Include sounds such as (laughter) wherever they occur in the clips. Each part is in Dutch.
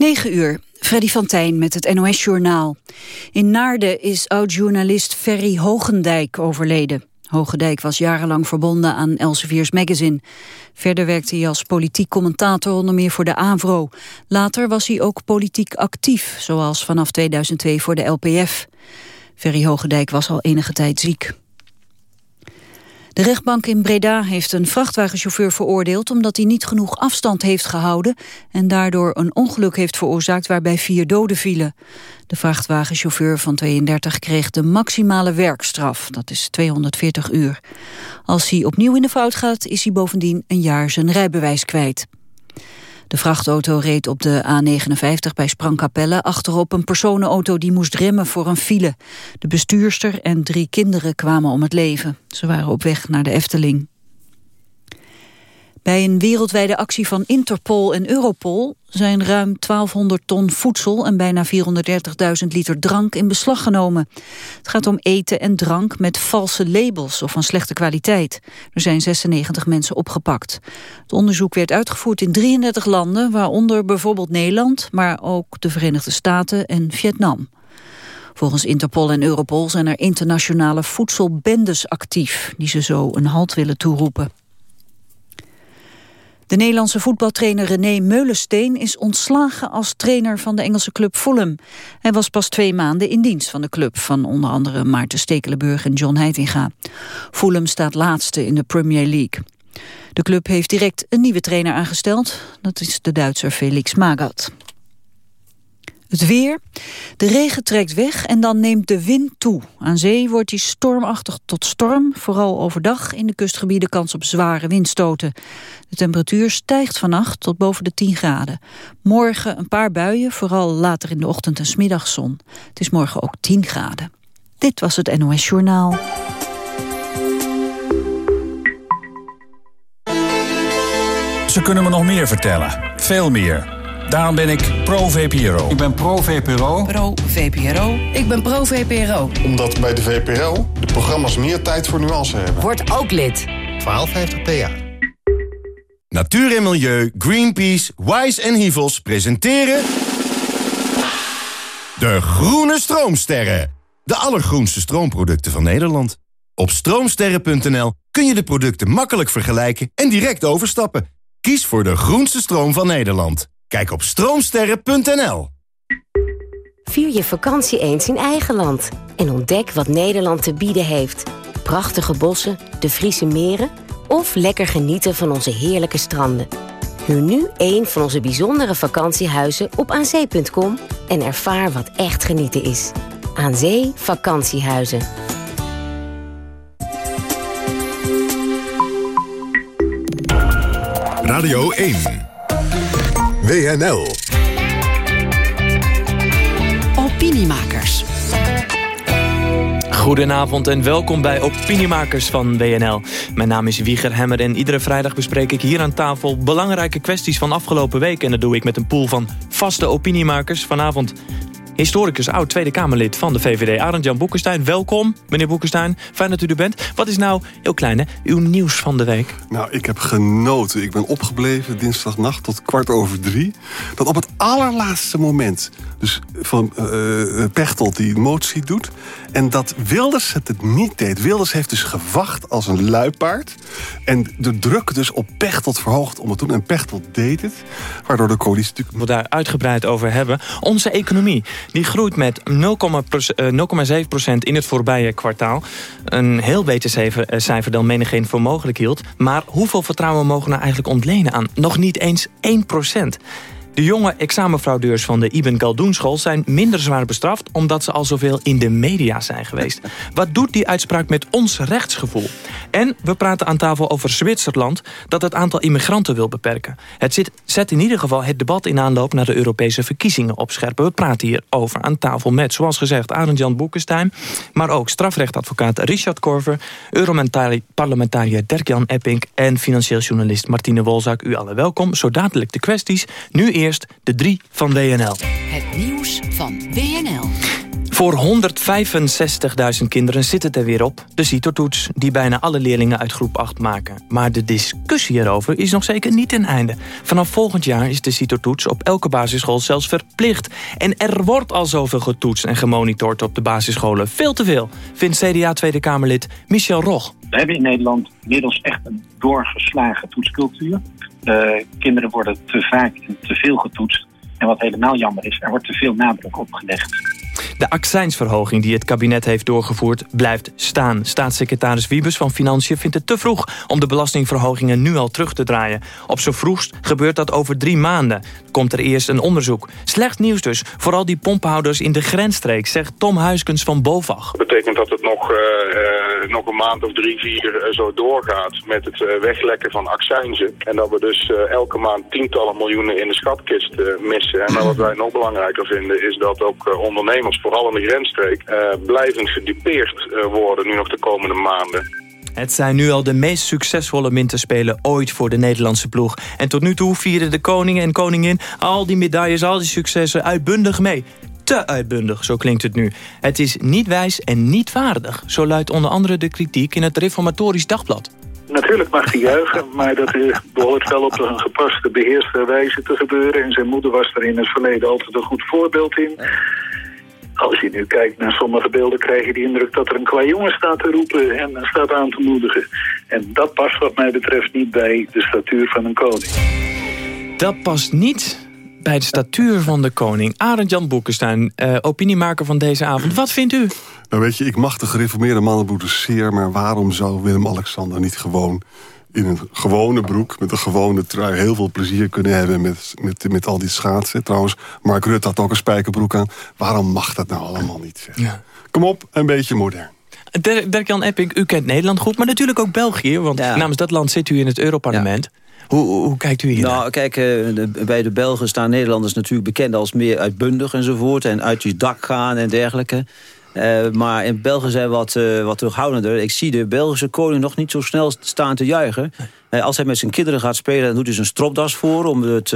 9 uur. Freddy van Tijn met het NOS-journaal. In Naarden is oud-journalist Ferry Hogendijk overleden. Hogendijk was jarenlang verbonden aan Elsevier's Magazine. Verder werkte hij als politiek commentator onder meer voor de AVRO. Later was hij ook politiek actief, zoals vanaf 2002 voor de LPF. Ferry Hogendijk was al enige tijd ziek. De rechtbank in Breda heeft een vrachtwagenchauffeur veroordeeld... omdat hij niet genoeg afstand heeft gehouden... en daardoor een ongeluk heeft veroorzaakt waarbij vier doden vielen. De vrachtwagenchauffeur van 32 kreeg de maximale werkstraf. Dat is 240 uur. Als hij opnieuw in de fout gaat, is hij bovendien een jaar zijn rijbewijs kwijt. De vrachtauto reed op de A59 bij Sprangkapelle achterop een personenauto die moest remmen voor een file. De bestuurster en drie kinderen kwamen om het leven. Ze waren op weg naar de Efteling. Bij een wereldwijde actie van Interpol en Europol zijn ruim 1200 ton voedsel en bijna 430.000 liter drank in beslag genomen. Het gaat om eten en drank met valse labels of van slechte kwaliteit. Er zijn 96 mensen opgepakt. Het onderzoek werd uitgevoerd in 33 landen, waaronder bijvoorbeeld Nederland, maar ook de Verenigde Staten en Vietnam. Volgens Interpol en Europol zijn er internationale voedselbendes actief... die ze zo een halt willen toeroepen. De Nederlandse voetbaltrainer René Meulensteen is ontslagen als trainer van de Engelse club Fulham. Hij was pas twee maanden in dienst van de club van onder andere Maarten Stekelenburg en John Heitinga. Fulham staat laatste in de Premier League. De club heeft direct een nieuwe trainer aangesteld. Dat is de Duitser Felix Magath. Het weer. De regen trekt weg en dan neemt de wind toe. Aan zee wordt die stormachtig tot storm. Vooral overdag in de kustgebieden kans op zware windstoten. De temperatuur stijgt vannacht tot boven de 10 graden. Morgen een paar buien, vooral later in de ochtend en middagzon. Het is morgen ook 10 graden. Dit was het NOS Journaal. Ze kunnen me nog meer vertellen. Veel meer. Daarom ben ik pro-VPRO. Ik ben pro-VPRO. Pro-VPRO. Ik ben pro-VPRO. Omdat bij de VPRO de programma's meer tijd voor nuance hebben. Word ook lid. 1250 PA. Natuur en Milieu, Greenpeace, Wise en Hivels presenteren... De Groene Stroomsterren. De allergroenste stroomproducten van Nederland. Op stroomsterren.nl kun je de producten makkelijk vergelijken en direct overstappen. Kies voor de groenste stroom van Nederland. Kijk op stroomsterren.nl. Vier je vakantie eens in eigen land. En ontdek wat Nederland te bieden heeft. Prachtige bossen, de Friese meren... of lekker genieten van onze heerlijke stranden. Huur nu een van onze bijzondere vakantiehuizen op aanzee.com... en ervaar wat echt genieten is. Aan Zee Vakantiehuizen. Radio 1. WNL. Opiniemakers. Goedenavond en welkom bij Opiniemakers van WNL. Mijn naam is Wieger Hemmer en iedere vrijdag bespreek ik hier aan tafel... belangrijke kwesties van afgelopen week. En dat doe ik met een pool van vaste opiniemakers. Vanavond historicus, oud Tweede Kamerlid van de VVD, Arend-Jan Boekenstein. Welkom, meneer Boekenstein. Fijn dat u er bent. Wat is nou, heel klein hè, uw nieuws van de week? Nou, ik heb genoten. Ik ben opgebleven dinsdagnacht tot kwart over drie. Dat op het allerlaatste moment, dus van uh, Pechtold die motie doet... en dat Wilders het, het niet deed. Wilders heeft dus gewacht als een luipaard... en de druk dus op Pechtold verhoogd om het te doen. En Pechtold deed het, waardoor de coalitie natuurlijk... We daar uitgebreid over hebben. Onze economie, die groeit met 0,7% eh, in het voorbije kwartaal. Een heel beter cijfer dan menigeen voor mogelijk hield. Maar hoeveel vertrouwen mogen we nou eigenlijk ontlenen aan? Nog niet eens 1%. De jonge examenfraudeurs van de Ibn Galdoen school zijn minder zwaar bestraft... omdat ze al zoveel in de media zijn geweest. (laughs) Wat doet die uitspraak met ons rechtsgevoel? En we praten aan tafel over Zwitserland... dat het aantal immigranten wil beperken. Het zit, zet in ieder geval het debat in aanloop... naar de Europese verkiezingen opscherpen. We praten hier over aan tafel met, zoals gezegd... Arend-Jan Boekenstein, maar ook strafrechtadvocaat Richard Korver... Europarlementariër Dirk-Jan Epping... en financieel journalist Martine Wolzak. U alle welkom. Zo dadelijk de kwesties. Nu eerst de drie van WNL. Het nieuws van WNL. Voor 165.000 kinderen zit het er weer op. De CITO-toets die bijna alle leerlingen uit groep 8 maken. Maar de discussie erover is nog zeker niet ten einde. Vanaf volgend jaar is de CITO-toets op elke basisschool zelfs verplicht. En er wordt al zoveel getoetst en gemonitord op de basisscholen. Veel te veel, vindt CDA Tweede Kamerlid Michel Rog. We hebben in Nederland inmiddels echt een doorgeslagen toetscultuur. De kinderen worden te vaak en te veel getoetst. En wat helemaal jammer is, er wordt te veel nadruk op gelegd. De accijnsverhoging die het kabinet heeft doorgevoerd blijft staan. Staatssecretaris Wiebes van Financiën vindt het te vroeg... om de belastingverhogingen nu al terug te draaien. Op zo vroegst gebeurt dat over drie maanden. Komt er eerst een onderzoek. Slecht nieuws dus, vooral die pompenhouders in de grensstreek... zegt Tom Huiskens van BOVAG. Dat betekent dat het nog, uh, uh, nog een maand of drie, vier uh, zo doorgaat... met het weglekken van accijnzen. En dat we dus elke maand tientallen miljoenen in de schatkist missen. En wat wij nog belangrijker vinden is dat ook ondernemers vooral in de grensstreek, uh, blijvend gedupeerd uh, worden nu nog de komende maanden. Het zijn nu al de meest succesvolle winterspelen ooit voor de Nederlandse ploeg. En tot nu toe vieren de koning en koningin al die medailles, al die successen uitbundig mee. Te uitbundig, zo klinkt het nu. Het is niet wijs en niet vaardig. Zo luidt onder andere de kritiek in het Reformatorisch Dagblad. Natuurlijk mag hij juichen, maar dat behoort wel op een gepaste, beheerste wijze te gebeuren. En zijn moeder was er in het verleden altijd een goed voorbeeld in. Als je nu kijkt naar sommige beelden krijg je de indruk dat er een qua jongen staat te roepen en staat aan te moedigen. En dat past wat mij betreft niet bij de statuur van een koning. Dat past niet bij de statuur van de koning. Arend Jan Boekenstein, uh, opiniemaker van deze avond. Wat vindt u? Nou weet je, ik mag de gereformeerde mannenbroeders zeer... maar waarom zou Willem-Alexander niet gewoon in een gewone broek, met een gewone trui... heel veel plezier kunnen hebben met, met, met al die schaatsen. Trouwens, Mark Rutte had ook een spijkerbroek aan. Waarom mag dat nou allemaal niet? Ja. Kom op, een beetje modern. Dirk-Jan Epping, u kent Nederland goed, maar natuurlijk ook België. Want namens dat land zit u in het Europarlement. Hoe, hoe, kijkt u hier Nou, kijk, uh, bij de Belgen staan Nederlanders natuurlijk bekend als meer uitbundig enzovoort. En uit je dak gaan en dergelijke. Uh, maar in België zijn wat, uh, wat terughoudender. Ik zie de Belgische koning nog niet zo snel staan te juichen. Uh, als hij met zijn kinderen gaat spelen, dan doet hij zijn stropdas voor... om het,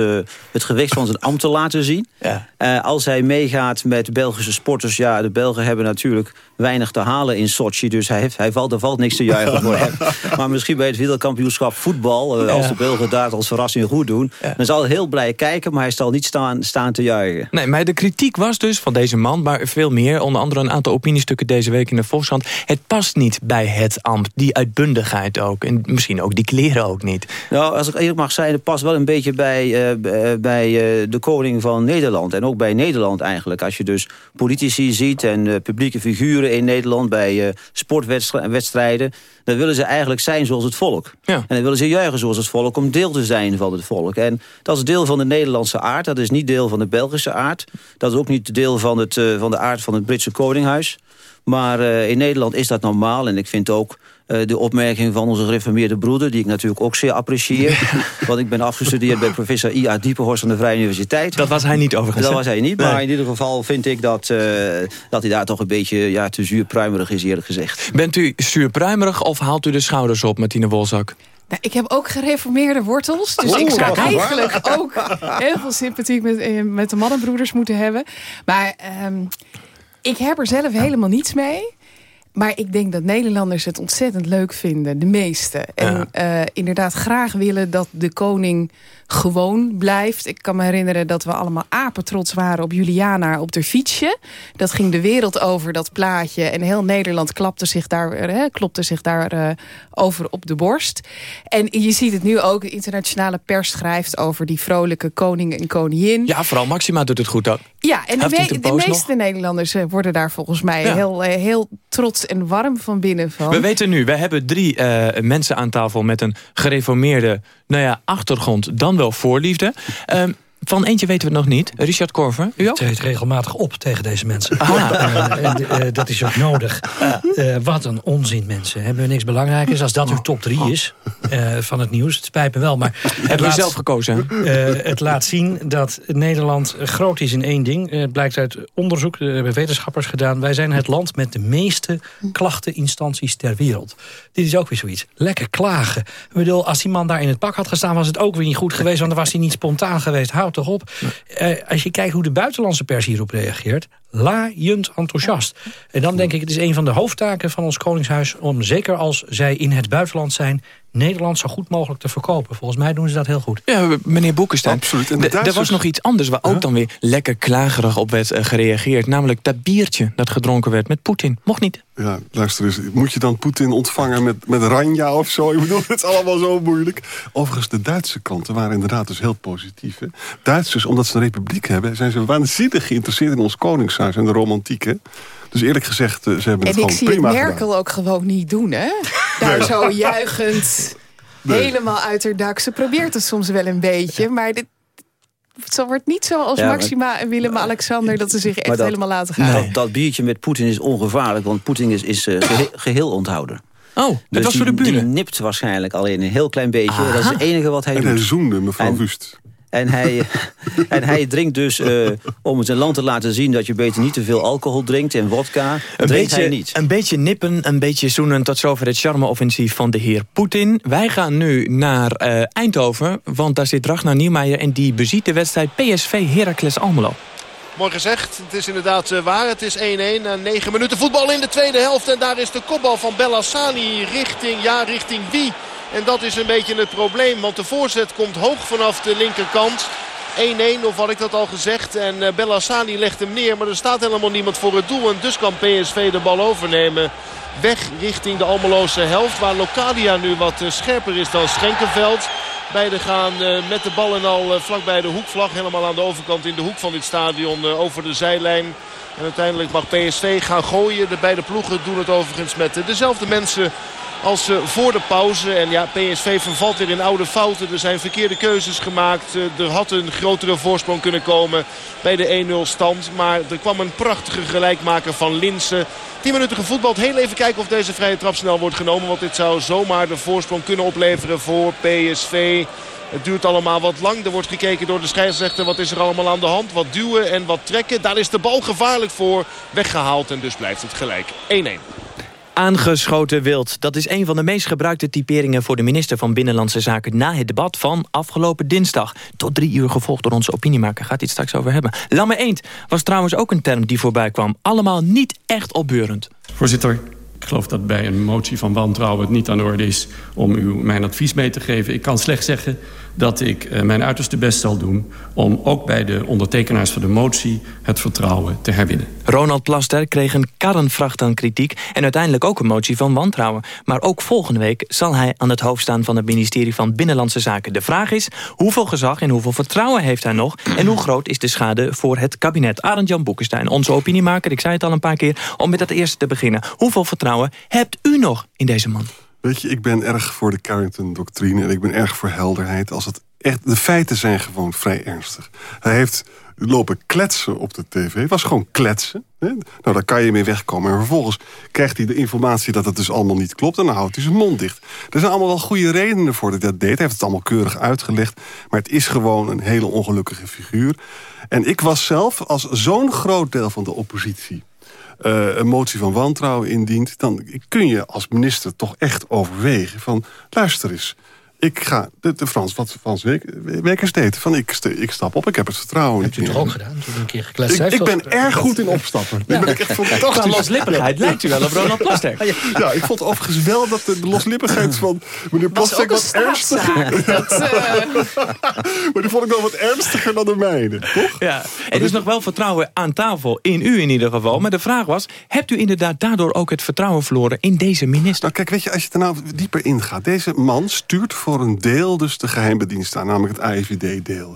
het gewicht van zijn ambt te laten zien. Ja. als hij meegaat met Belgische sporters... ja, de Belgen hebben natuurlijk weinig te halen in Sochi. Dus hij, heeft, hij valt, er valt niks te juichen voor hem. (laughs) Maar misschien bij het wereldkampioenschap voetbal... als de Belgen daar als verrassing goed doen... dan zal hij heel blij kijken, maar hij zal niet staan, staan te juichen. Nee, maar de kritiek was dus van deze man... maar veel meer, onder andere een aantal opiniestukken deze week in de Volkshand. Het past niet bij het ambt, die uitbundigheid ook. En misschien ook die kleren ook niet. Nou, als ik eerlijk mag zijn, het past wel een beetje bij, uh, bij uh, de koning van Nederland. En ook bij Nederland eigenlijk. Als je dus politici ziet en uh, publieke figuren in Nederland... bij sportwedstrijden, dan willen ze eigenlijk zijn zoals het volk. Ja. En dan willen ze juichen zoals het volk om deel te zijn van het volk. En dat is deel van de Nederlandse aard. Dat is niet deel van de Belgische aard. Dat is ook niet deel van, het, van de aard van het Britse koninghuis. Maar in Nederland is dat normaal. En ik vind ook uh, de opmerking van onze gereformeerde broeder... die ik natuurlijk ook zeer apprecieer. (laughs) want ik ben afgestudeerd bij professor I.A. Diepenhorst van de Vrije Universiteit. Dat was hij niet overigens. Dat was hij niet, maar in ieder geval vind ik dat, uh, dat hij daar toch een beetje ja, te zuurpruimerig is eerlijk gezegd. Bent u zuurpruimerig of haalt u de schouders op, Martine Wolzak? Nou, ik heb ook gereformeerde wortels. Dus oh, ik zou eigenlijk ook heel veel sympathie met, met de mannenbroeders moeten hebben. Maar um, ik heb er zelf helemaal niets mee. Maar ik denk dat Nederlanders het ontzettend leuk vinden. De meeste. En ja. uh, inderdaad graag willen dat de koning gewoon blijft. Ik kan me herinneren dat we allemaal apetrots waren op Juliana op de fietsje. Dat ging de wereld over, dat plaatje. En heel Nederland klapte zich daar, hè, klopte zich daar uh, over op de borst. En je ziet het nu ook. De internationale pers schrijft over die vrolijke koning en koningin. Ja, vooral Maxima doet het goed ook. Ja, en de, me de, meeste nog? Nederlanders uh, worden daar volgens mij ja. heel, uh, heel trots en warm van binnen van. We weten nu, we hebben drie mensen aan tafel met een gereformeerde nou ja, achtergrond dan wel voorliefde. Um, van eentje weten we het nog niet. Richard Korver, u ook? Ik treed regelmatig op tegen deze mensen. Uh, en, uh, dat is ook nodig. Uh, wat een onzin, mensen. Hebben we niks belangrijkers als dat uw top 3 is van het nieuws? Het spijt me wel, maar... Hebben we zelf gekozen? het laat zien dat Nederland groot is in één ding. Het blijkt uit onderzoek, dat hebben wetenschappers gedaan. Wij zijn het land met de meeste klachteninstanties ter wereld. Dit is ook weer zoiets. Lekker klagen. Ik bedoel, als die man daar in het pak had gestaan... was het ook weer niet goed geweest, want dan was hij niet spontaan geweest. Houd toch op. Uh, als je kijkt hoe de buitenlandse pers hierop reageert... laaiend enthousiast. En dan denk ik, het is een van de hoofdtaken van ons Koningshuis... om zeker als zij in het buitenland zijn... Nederland zo goed mogelijk te verkopen. Volgens mij doen ze dat heel goed. Ja, meneer Boekenstein. Absoluut. Er was nog iets anders waar ook dan weer lekker klagerig op werd uh, gereageerd. Namelijk dat biertje dat gedronken werd met Poetin. Mocht niet. Ja, luister eens. Moet je dan Poetin ontvangen met, met ranja of zo? Ik bedoel, (laughs) het is allemaal zo moeilijk. Overigens, de Duitse kanten waren inderdaad dus heel positief. Hè? Duitsers, omdat ze een republiek hebben... zijn ze waanzinnig geïnteresseerd in ons koningshuis en de romantiek. Hè? Dus eerlijk gezegd, eh, ze hebben en het gewoon prima En ik zie Merkel ook gewoon niet doen, hè? Daar Nee. zo juichend, (laughs) Nee. helemaal uit haar dak. Ze probeert het soms wel een beetje, maar dit... Het wordt niet zoals Ja, maar- Maxima en Willem-Alexander... dat ze zich echt dat- helemaal laten gaan. Dat, dat biertje met Poetin is ongevaarlijk, want Poetin is, is eh, gehe- geheel onthouder. Oh, dat Dus was die, voor de bühne. Die nipt waarschijnlijk alleen een heel klein beetje. Dat is het enige wat hij En doet. hij zoende mevrouw En- Wust. En hij, (laughs) en hij drinkt dus, eh, om het zijn land te laten zien... dat je beter niet te veel alcohol drinkt en vodka. Een drinkt beetje, hij niet. een beetje nippen, een beetje zoenen. Tot zover het charme-offensief van de heer Poetin. Wij gaan nu naar eh, Eindhoven, want daar zit Ragnar Nieuwmeijer... en die beziet de wedstrijd PSV Heracles Almelo. Mooi gezegd. Het is inderdaad eh, waar. Het is 1-1 na 9 minuten voetbal in de tweede helft. En daar is de kopbal van Bellassani richting, ja, richting wie? En dat is een beetje het probleem. Want de voorzet komt hoog vanaf de linkerkant. 1-1 of had ik dat al gezegd. En eh, Bellassani legt hem neer. Maar er staat helemaal niemand voor het doel. En dus kan PSV de bal overnemen. Weg richting de Almeloze helft. Waar Locadia nu wat eh, scherper is dan Schenkenveld. Beiden gaan eh, met de bal en al vlakbij de hoekvlag. Helemaal aan de overkant in de hoek van dit stadion over de zijlijn. En uiteindelijk mag PSV gaan gooien. De beide ploegen doen het overigens met dezelfde mensen als eh, voor de pauze. En ja, PSV vervalt weer in oude fouten. Er zijn verkeerde keuzes gemaakt. Eh, er had een grotere voorsprong kunnen komen bij de 1-0 stand. Maar er kwam een prachtige gelijkmaker van Linsen. 10 minuten gevoetbald. Heel even kijken of deze vrije trap snel wordt genomen. Want dit zou zomaar de voorsprong kunnen opleveren voor PSV. Het duurt allemaal wat lang. Er wordt gekeken door de scheidsrechter. Wat is er allemaal aan de hand? Wat duwen en wat trekken. Daar is de bal gevaarlijk voor weggehaald. En dus blijft het gelijk. 1-1. Aangeschoten wild. Dat is een van de meest gebruikte typeringen voor de minister van Binnenlandse Zaken na het debat van afgelopen dinsdag. Tot drie uur gevolgd door onze opiniemaker. Gaat het straks over hebben. Lamme eend was trouwens ook een term die voorbij kwam. Allemaal niet echt opbeurend. Voorzitter, ik geloof dat bij een motie van wantrouwen het niet aan de orde is om u mijn advies mee te geven. Ik kan slechts zeggen dat ik eh, mijn uiterste best zal doen om ook bij de ondertekenaars van de motie het vertrouwen te herwinnen. Ronald Plaster kreeg een karrenvracht aan kritiek... en uiteindelijk ook een motie van wantrouwen. Maar ook volgende week zal hij aan het hoofd staan... van het ministerie van Binnenlandse Zaken. De vraag is, hoeveel gezag en hoeveel vertrouwen heeft hij nog... en hoe groot is de schade voor het kabinet? Arend Jan Boekenstein, onze opiniemaker, ik zei het al een paar keer... om met dat eerste te beginnen. Hoeveel vertrouwen hebt u nog in deze man? Weet je, ik ben erg voor de Carrington-doctrine... en ik ben erg voor helderheid. Als het echt, de feiten zijn gewoon vrij ernstig. Hij heeft lopen kletsen op de tv. Het was gewoon kletsen. Hè? Nou, daar kan je mee wegkomen. En vervolgens krijgt hij de informatie dat het dus allemaal niet klopt... en dan houdt hij zijn mond dicht. Er zijn allemaal wel goede redenen voor dat hij dat deed. Hij heeft het allemaal keurig uitgelegd. Maar het is gewoon een hele ongelukkige figuur. En ik was zelf als zo'n groot deel van de oppositie... Uh, een motie van wantrouwen indient... dan kun je als minister toch echt overwegen van... luister eens, ik ga... De, de Frans, wat Frans Wekers deed, van ik, ik stap op, ik heb het vertrouwen u meer. toch ook gedaan, toen een keer gekletst Ik, ik ben erg goed in opstappen. Ja. Dat ben ik echt fantastisch. Qua loslippigheid lijkt u wel op Ronald Plasterk. Ja, ik vond overigens wel dat de loslippigheid van meneer Plasterk ook wat ernstiger... (laughs) Dat, eh, maar die vond ik wel wat ernstiger dan de mijne, toch? Ja, er is nog wel vertrouwen aan tafel, in u in ieder geval. Maar de vraag was, hebt u inderdaad daardoor ook het vertrouwen verloren in deze minister? Nou kijk, weet je, als je er nou dieper in gaat... deze man stuurt voor een deel dus de geheime dienst aan... namelijk het AIVD-deel.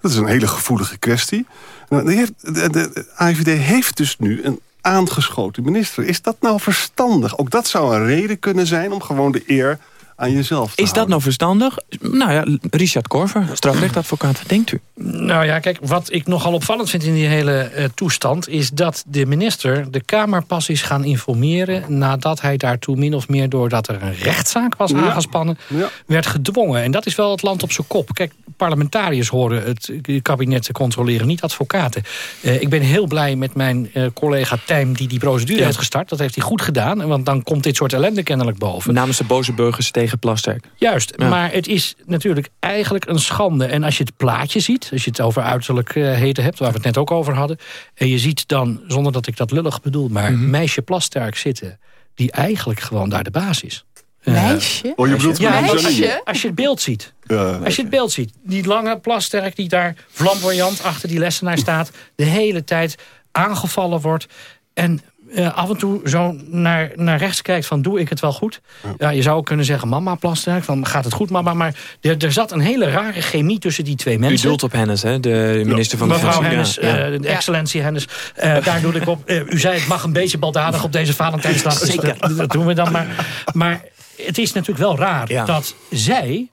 Dat is een hele gevoelige kwestie. Nou, de, de AIVD heeft dus nu een aangeschoten minister. Is dat nou verstandig? Ook dat zou een reden kunnen zijn om gewoon de eer aan jezelf te Is dat nou verstandig? Nou ja, Richard Korver, strafrechtadvocaat, wat denkt u? Nou ja, kijk, wat ik nogal opvallend vind in die hele eh, toestand... is dat de minister de Kamer pas is gaan informeren... nadat hij daartoe min of meer doordat er een rechtszaak was Ja. aangespannen... Ja. werd gedwongen. En dat is wel het land op zijn kop. Kijk, parlementariërs horen het kabinet te controleren, niet advocaten. Uh, ik ben heel blij met mijn uh, collega Tijm die die procedure ja. heeft gestart. Dat heeft hij goed gedaan, want dan komt dit soort ellende kennelijk boven. Namens de boze burgers tegen Plasterk. Juist, ja. maar het is natuurlijk eigenlijk een schande. En als je het plaatje ziet, als je het over uiterlijkheden hebt... waar we het net ook over hadden... en je ziet dan, zonder dat ik dat lullig bedoel... maar mm -hmm. meisje Plasterk zitten... die eigenlijk gewoon daar de baas is. Meisje? Oh, je bedoelt ja, als je, als je het beeld ziet. Ja. Als je het beeld ziet. Die lange plasterk die daar flamboyant achter die lessenaar staat. De hele tijd aangevallen wordt. En uh, af en toe zo naar, naar rechts kijkt van doe ik het wel goed? Ja. ja je zou ook kunnen zeggen mama plasterk, van gaat het goed mama? Maar er, er zat een hele rare chemie tussen die twee mensen. U doelt op Hennis, hè? de minister van Mevrouw Defensie. Hennis, uh, de excellentie Hennis. Uh, daar doe ik op. u zei het mag een beetje baldadig op deze Valentijnsdag. (laughs) Dus dat, dat doen we dan maar. Maar het is natuurlijk wel raar ja. dat zij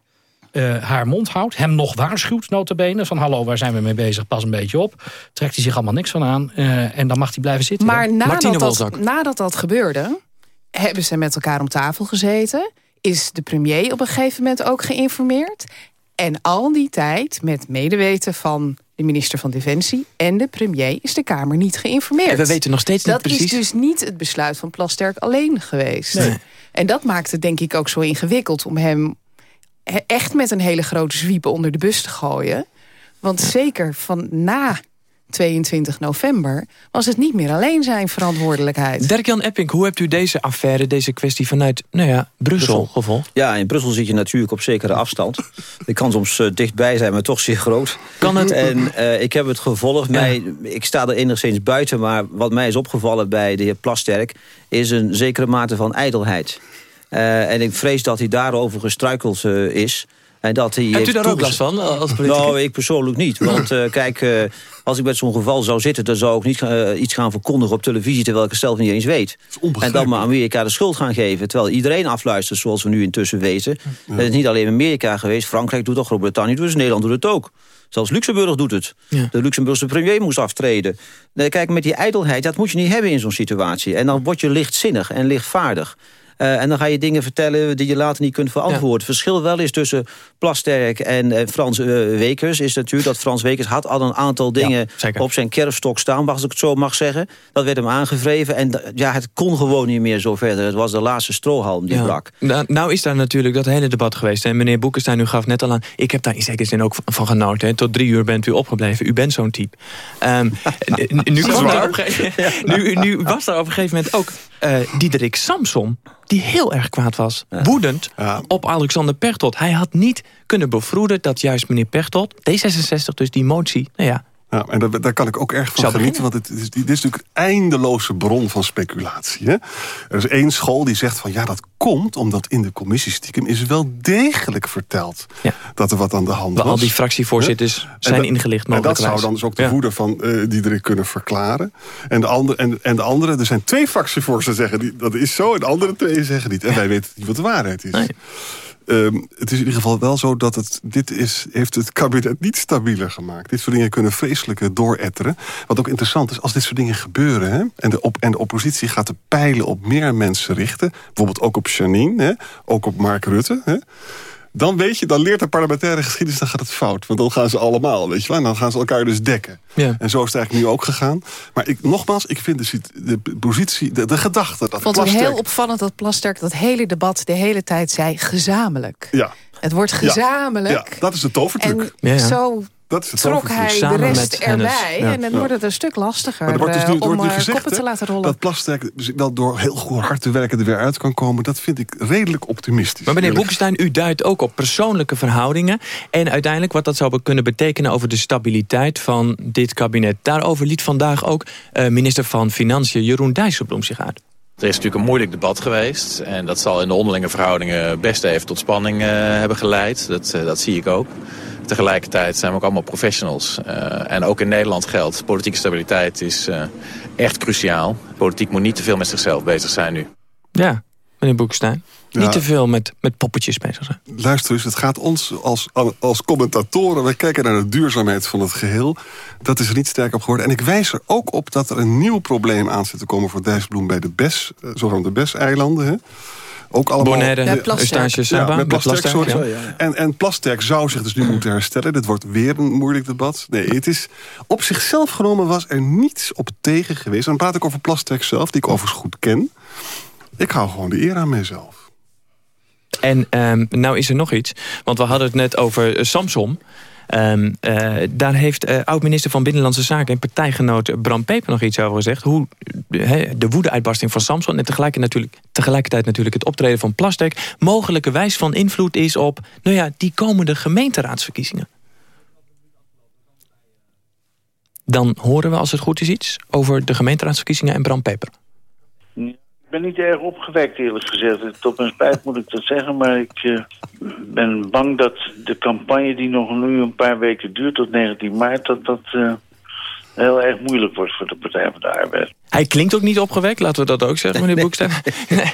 uh, haar mond houdt. Hem nog waarschuwt, notabene. Van hallo, waar zijn we mee bezig? Pas een beetje op. Trekt hij zich allemaal niks van aan. Uh, en dan mag hij blijven zitten. Maar nadat dat, nadat dat gebeurde... hebben ze met elkaar om tafel gezeten. Is de premier op een gegeven moment ook geïnformeerd. En al die tijd, met medeweten van de minister van Defensie en de premier... is de Kamer niet geïnformeerd. En we weten nog steeds niet dat precies... Dat is dus niet het besluit van Plasterk alleen geweest. Nee. En dat maakt het denk ik ook zo ingewikkeld om hem echt met een hele grote zwiep onder de bus te gooien. Want zeker van na 22 november was het niet meer alleen zijn verantwoordelijkheid. Dirk-Jan Epping, hoe hebt u deze affaire, deze kwestie vanuit nou ja, Brussel, Brussel gevolgd? Ja, in Brussel zit je natuurlijk op zekere afstand. (laughs) De kan soms uh, dichtbij zijn, maar toch zeer groot. Kan het? En uh, ik heb het gevolgd. Ja. Mij, ik sta er enigszins buiten, maar wat mij is opgevallen bij de heer Plasterk... is een zekere mate van ijdelheid. Uh, en ik vrees dat hij daarover gestruikeld uh, is. En dat hij Hebt u daar ook last van als politicus? Nou, ik persoonlijk niet. Want uh, (laughs) kijk, als ik met zo'n geval zou zitten... dan zou ik niet iets gaan verkondigen op televisie... terwijl ik het zelf niet eens weet. En dan maar Amerika de schuld gaan geven. Terwijl iedereen afluistert, zoals we nu intussen weten. Ja. Het is niet alleen Amerika geweest. Frankrijk doet het, Groot-Brittannië doet het, Nederland doet het ook. Zelfs Luxemburg doet het. Ja. De Luxemburgse premier moest aftreden. Kijk, met die ijdelheid, dat moet je niet hebben in zo'n situatie. En dan word je lichtzinnig en lichtvaardig. Uh, en dan ga je dingen vertellen die je later niet kunt verantwoorden. Het verschil wel is tussen Plasterk en uh, Frans uh, Wekers... is natuurlijk dat Frans Wekers had al een aantal dingen op zijn kerfstok staan... als ik het zo mag zeggen. Dat werd hem aangevreven. En ja, het kon gewoon niet meer zo verder. Het was de laatste strohalm die brak. Nou, nou is daar natuurlijk dat hele debat geweest. En meneer Boekenstein, u gaf net al aan... ik heb daar in zekere zin ook van, van genoten. Hè. Tot drie uur bent u opgebleven. U bent zo'n type. (laughs) Um, nu, (laughs) nu, nu was daar op een gegeven moment ook... Diederik Samson die heel erg kwaad was. Ja. Woedend ja. op Alexander Pechtold. Hij had niet kunnen bevroeden dat juist meneer Pechtold... D66 dus die motie, nou ja... Ja, en daar, daar kan ik ook erg van Zou genieten. Want het is, dit is natuurlijk een eindeloze bron van speculatie. Hè? Er is één school die zegt van... ja, dat komt omdat in de commissie stiekem is wel degelijk verteld... Ja. dat er wat aan de hand was. Al die fractievoorzitters ja? zijn dat, ingelicht En dat zou dan dus ook de woede van uh, Diederik kunnen verklaren. En de, andere, en, en de andere, er zijn twee fractievoorzitters zeggen... Die, dat is zo, en de andere twee zeggen niet. En wij weten niet wat de waarheid is. Nee. Um, het is in ieder geval wel zo dat het, dit is, heeft het kabinet niet stabieler gemaakt. Dit soort dingen kunnen vreselijk dooretteren. Wat ook interessant is, als dit soort dingen gebeuren... Hè, en, de op, en de oppositie gaat de pijlen op meer mensen richten... bijvoorbeeld ook op Janine, hè, ook op Mark Rutte... Hè, dan weet je, dan leert de parlementaire geschiedenis, dan gaat het fout. Want dan gaan ze allemaal, weet je wel. En dan gaan ze elkaar dus dekken. Ja. En zo is het eigenlijk nu ook gegaan. Maar ik, nogmaals, ik vind de, de positie, de, de gedachte... Dat ik vond het heel opvallend dat Plasterk dat hele debat de hele tijd zei gezamenlijk. Ja. Het wordt gezamenlijk. Ja, ja dat is de toverdruk. En ja, zo dat is het trok hij de rest erbij. Ja. En dan ja. wordt het een stuk lastiger maar er wordt dus nu, uh, om wordt gezegd, koppen te laten rollen. Dat Plasterk wel door heel goed hard te werken er weer uit kan komen... dat vind ik redelijk optimistisch. Maar meneer Boekenstein, u duidt ook op persoonlijke verhoudingen... en uiteindelijk wat dat zou kunnen betekenen... over de stabiliteit van dit kabinet. Daarover liet vandaag ook uh, minister van Financiën Jeroen Dijsselbloem zich uit. Er is natuurlijk een moeilijk debat geweest. En dat zal in de onderlinge verhoudingen best even tot spanning uh, hebben geleid. Dat, uh, dat zie ik ook. Tegelijkertijd zijn we ook allemaal professionals. Uh, en ook in Nederland geldt, politieke stabiliteit is echt cruciaal. Politiek moet niet te veel met zichzelf bezig zijn nu. Ja, meneer Boekstein. Ja. Niet te veel met, met poppetjes bezig zijn. Luister eens, het gaat ons als, als commentatoren... wij kijken naar de duurzaamheid van het geheel. Dat is er niet sterk op geworden. En ik wijs er ook op dat er een nieuw probleem aan zit te komen... voor Dijsselbloem bij de BES, zogenaamde BES-eilanden. Ook allemaal... Bonaire, Ja, Ja, met met Plasterk, Plasterk, sorry. ja. En, en Plasterk zou zich dus nu moeten herstellen. Dit wordt weer een moeilijk debat. Nee, het is op zichzelf genomen was er niets op tegen geweest. En dan praat ik over Plasterk zelf, die ik overigens goed ken. Ik hou gewoon de eer aan mezelf. En ehm, nou is er nog iets. Want we hadden het net over eh, Samsom. Ehm, eh, daar heeft eh, oud-minister van Binnenlandse Zaken... en partijgenoot Bram Peper nog iets over gezegd. Hoe eh, de woede-uitbarsting van Samson... en tegelijkertijd natuurlijk, tegelijkertijd natuurlijk het optreden van Plastek... mogelijkerwijs van invloed is op nou ja, die komende gemeenteraadsverkiezingen. Dan horen we, als het goed is, iets over de gemeenteraadsverkiezingen en Bram Peper. Ik ben niet erg opgewekt eerlijk gezegd. Tot mijn spijt moet ik dat zeggen. Maar ik eh, ben bang dat de campagne die nog nu een paar weken duurt tot 19 maart... dat dat eh, heel erg moeilijk wordt voor de Partij van de Arbeid. Hij klinkt ook niet opgewekt, laten we dat ook zeggen, meneer Boekstein. (laughs) Nee.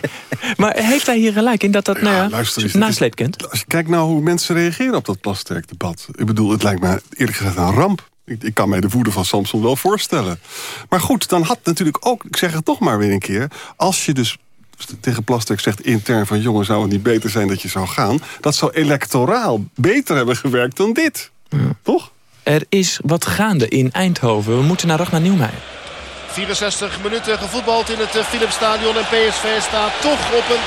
Maar heeft hij hier gelijk in dat dat nou ja, nasleep kent? Als je kijkt nou hoe mensen reageren op dat Plasterk-debat. Ik bedoel, het lijkt me eerlijk gezegd een ramp. Ik, ik kan mij de woede van Samson wel voorstellen. Maar goed, dan had natuurlijk ook, ik zeg het toch maar weer een keer... als je dus tegen Plasterk zegt intern van... jongen, zou het niet beter zijn dat je zou gaan... dat zou electoraal beter hebben gewerkt dan dit. Toch? Er is wat gaande in Eindhoven. We moeten naar Ragnar Nieuwmeijer. 64 minuten gevoetbald in het eh, Philipsstadion. En PSV staat toch op een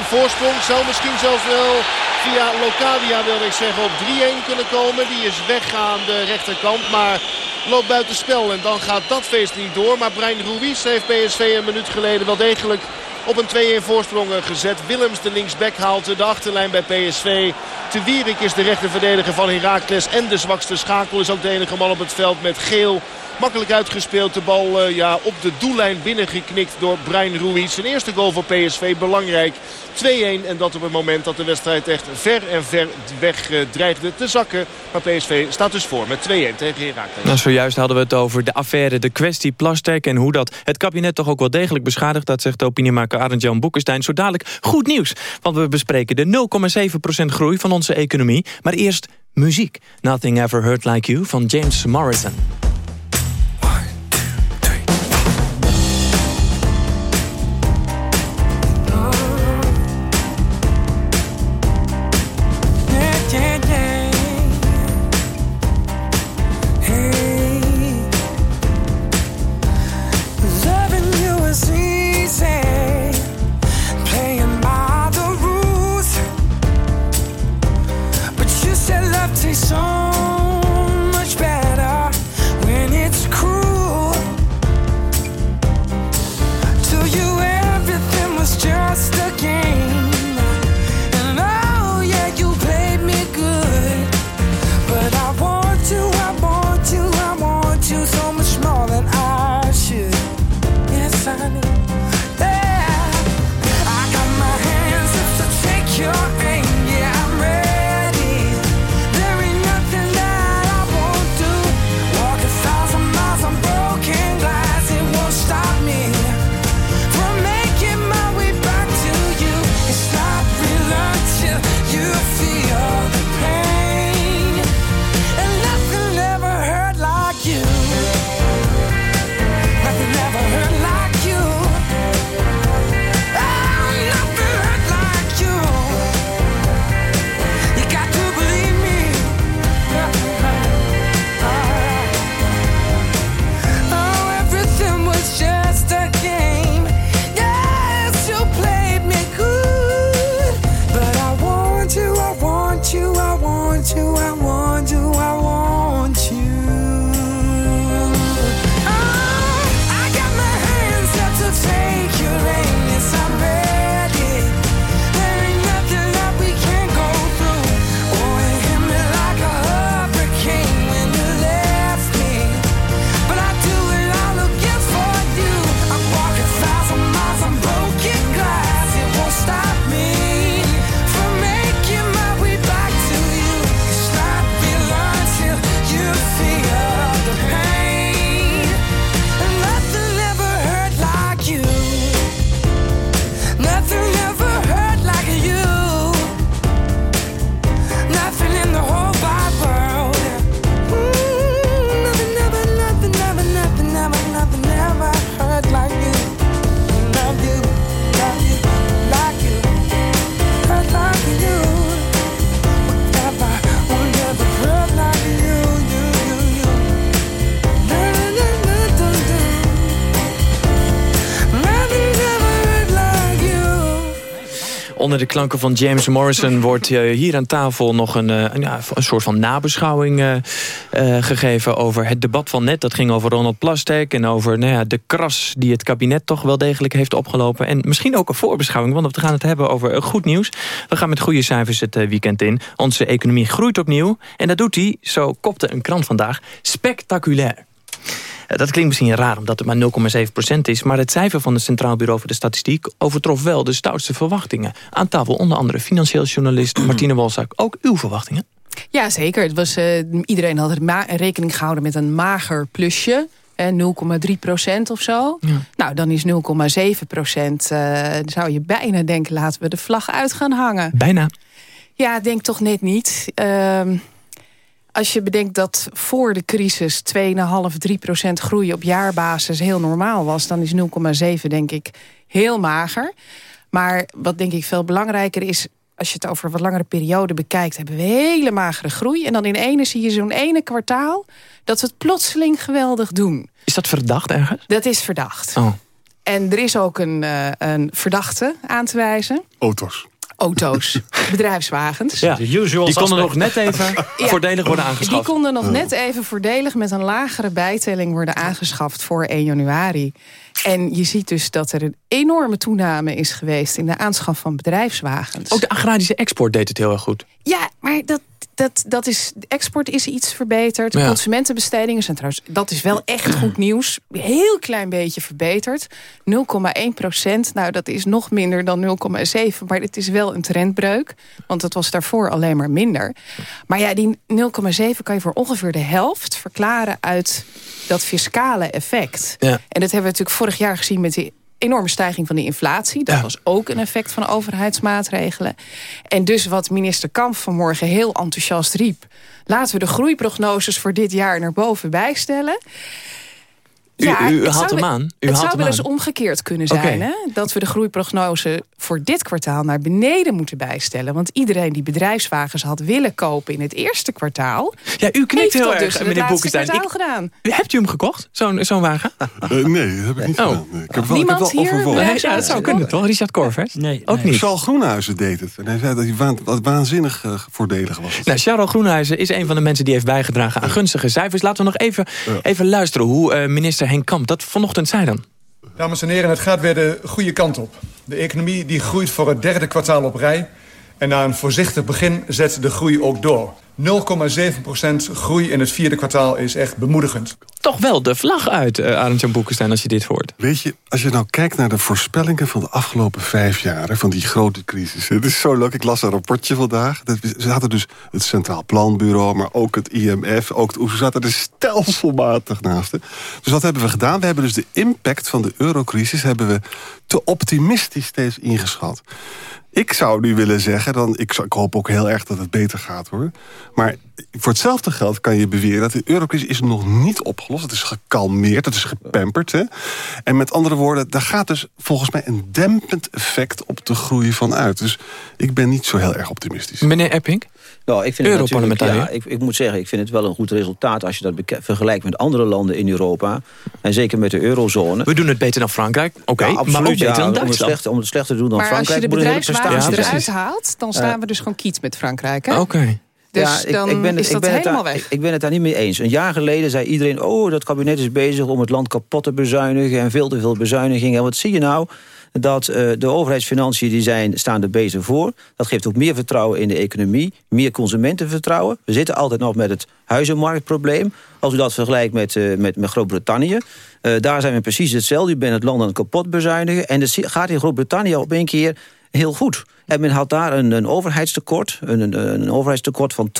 2-1 voorsprong. Zou misschien zelfs wel via Locadia, wilde ik zeggen, op 3-1 kunnen komen. Die is weg aan de rechterkant. Maar loopt buiten spel. En dan gaat dat feest niet door. Maar Brian Ruiz heeft PSV een minuut geleden wel degelijk op een 2-1 voorsprong eh, gezet. Willems de linksback haalt de achterlijn bij PSV. Te Wierik is de rechterverdediger van Heracles. En de zwakste schakel is ook de enige man op het veld met geel. Makkelijk uitgespeeld. De bal eh, ja, op de doellijn binnengeknikt door Brian Ruiz. Zijn eerste goal voor PSV. Belangrijk. 2-1. En dat op het moment dat de wedstrijd echt ver en ver weg eh, dreigde te zakken. Maar PSV staat dus voor met 2-1 tegen Heracles. Nou, zojuist hadden we het over de affaire, de kwestie Plastek... en hoe dat het kabinet toch ook wel degelijk beschadigt. Dat zegt de opiniemaker Arend-Jan Boekenstein. Zo dadelijk goed nieuws, want we bespreken de 0,7% groei van onze economie. Maar eerst muziek. Nothing Ever Hurt Like You van James Morrison. Onder de klanken van James Morrison wordt uh, hier aan tafel nog een, uh, ja, een soort van nabeschouwing uh, gegeven over het debat van net. Dat ging over Ronald Plastek en over nou ja, de kras die het kabinet toch wel degelijk heeft opgelopen. En misschien ook een voorbeschouwing, want we gaan het hebben over goed nieuws. We gaan met goede cijfers het weekend in. Onze economie groeit opnieuw en dat doet hij, zo kopte een krant vandaag, spectaculair. Dat klinkt misschien raar omdat het maar 0,7% is... maar het cijfer van het Centraal Bureau voor de Statistiek... overtrof wel de stoutste verwachtingen. Aan tafel onder andere financieel journalist (clears throat) Martine Walzak. Ook uw verwachtingen? Ja, zeker. Het was, uh, iedereen had rekening gehouden met een mager plusje. 0,3 procent of zo. Ja. Nou, dan is 0,7 procent... Uh, zou je bijna denken, laten we de vlag uit gaan hangen. Bijna. Ja, denk toch net niet. Uh, als je bedenkt dat voor de crisis 2,5, 3 procent groei op jaarbasis heel normaal was... dan is 0,7 denk ik heel mager. Maar wat denk ik veel belangrijker is... als je het over een wat langere periode bekijkt... hebben we hele magere groei. En dan in ene zie je zo'n ene kwartaal... dat we het plotseling geweldig doen. Is dat verdacht ergens? Dat is verdacht. Oh. En er is ook een, uh, een verdachte aan te wijzen. Auto's auto's, (laughs) bedrijfswagens. Ja, die konden nog net even (laughs) voordelig worden aangeschaft. Die konden nog net even voordelig met een lagere bijtelling worden aangeschaft voor 1 januari. En je ziet dus dat er een enorme toename is geweest in de aanschaf van bedrijfswagens. Ook de agrarische export deed het heel erg goed. Ja, maar dat, dat, dat is, de export is iets verbeterd. Ja. Consumentenbestedingen zijn trouwens... dat is wel echt goed nieuws. Heel klein beetje verbeterd. 0,1 procent. Nou, dat is nog minder dan 0,7. Maar het is wel een trendbreuk. Want het was daarvoor alleen maar minder. Maar ja, die 0,7 kan je voor ongeveer de helft verklaren... uit dat fiscale effect. Ja. En dat hebben we natuurlijk vorig jaar gezien met die enorme stijging van de inflatie. Dat was ook een effect van overheidsmaatregelen. En dus wat minister Kamp vanmorgen heel enthousiast riep... laten we de groeiprognoses voor dit jaar naar boven bijstellen... Ja, u, u haalt hem aan. U het haalt zou wel eens omgekeerd kunnen zijn. Okay. Hè? Dat we de groeiprognose voor dit kwartaal naar beneden moeten bijstellen. Want iedereen die bedrijfswagens had willen kopen in het eerste kwartaal... Ja, u knikt heel dat erg, dus in het meneer Boekenstein. kwartaal gedaan. Hebt u hem gekocht, zo'n zo'n wagen? Uh, nee, dat heb ik niet Oh. gedaan. Nee. Ik heb wel, Niemand ik heb wel hier? Nee, ja, dat zou kunnen, toch? Richard Corvers? Nee, Ook niet. Charles Groenhuizen deed het. En hij zei dat hij waan, wat waanzinnig uh, voordelig was. Nou, Charles Groenhuizen is een van de mensen die heeft bijgedragen aan gunstige cijfers. Laten we nog even, even luisteren hoe uh, minister Henk Kamp dat vanochtend zei dan. Dames en heren, het gaat weer de goede kant op. De economie die groeit voor het derde kwartaal op rij. En na een voorzichtig begin zet de groei ook door. 0,7% groei in het vierde kwartaal is echt bemoedigend. Toch wel de vlag uit, uh, Arend-Jan Boekenstein, als je dit hoort. Weet je, als je nou kijkt naar de voorspellingen van de afgelopen vijf jaar... Hè, van die grote crisis, het is zo leuk. Ik las een rapportje vandaag. Dat, ze hadden dus het Centraal Planbureau, maar ook het IMF... ook het OESO zaten er stelselmatig naast. Hè. Dus wat hebben we gedaan? We hebben dus de impact van de eurocrisis... hebben we te optimistisch steeds ingeschat. Ik zou nu willen zeggen, dan, ik, ik, hoop ook heel erg dat het beter gaat hoor. Maar voor hetzelfde geld kan je beweren dat de eurocrisis is nog niet opgelost. Het is gekalmeerd, het is gepamperd. Hè? En met andere woorden, daar gaat dus volgens mij een dempend effect op de groei van uit. Dus ik ben niet zo heel erg optimistisch. Meneer Epping? Nou, ik vind het ja, ik, ik, moet zeggen, ik vind het wel een goed resultaat... als je dat vergelijkt met andere landen in Europa. En zeker met de eurozone. We doen het beter dan Frankrijk, oké, okay, ja, maar ook beter ja, dan om Duitsland. het, slecht, om het slechter te doen dan maar Frankrijk... als je de bedrijfswagens ja, eruit haalt... dan staan we dus gewoon kiet met Frankrijk, hè? Oké. Okay. Dus ja, ik, dan ik ben het, is dat ik ben helemaal het daar, weg. Ik ben het daar niet mee eens. Een jaar geleden zei iedereen... oh, dat kabinet is bezig om het land kapot te bezuinigen... en veel te veel bezuinigingen. En wat zie je nou? dat uh, de overheidsfinanciën die zijn, staan er beter voor. Dat geeft ook meer vertrouwen in de economie. Meer consumentenvertrouwen. We zitten altijd nog met het huizenmarktprobleem. Als u dat vergelijkt met, uh, met, met Groot-Brittannië. Uh, daar zijn we precies hetzelfde. U bent het land aan het kapot bezuinigen. En het gaat in Groot-Brittannië op één keer heel goed. En men had daar een, een overheidstekort, een, een, een, overheidstekort van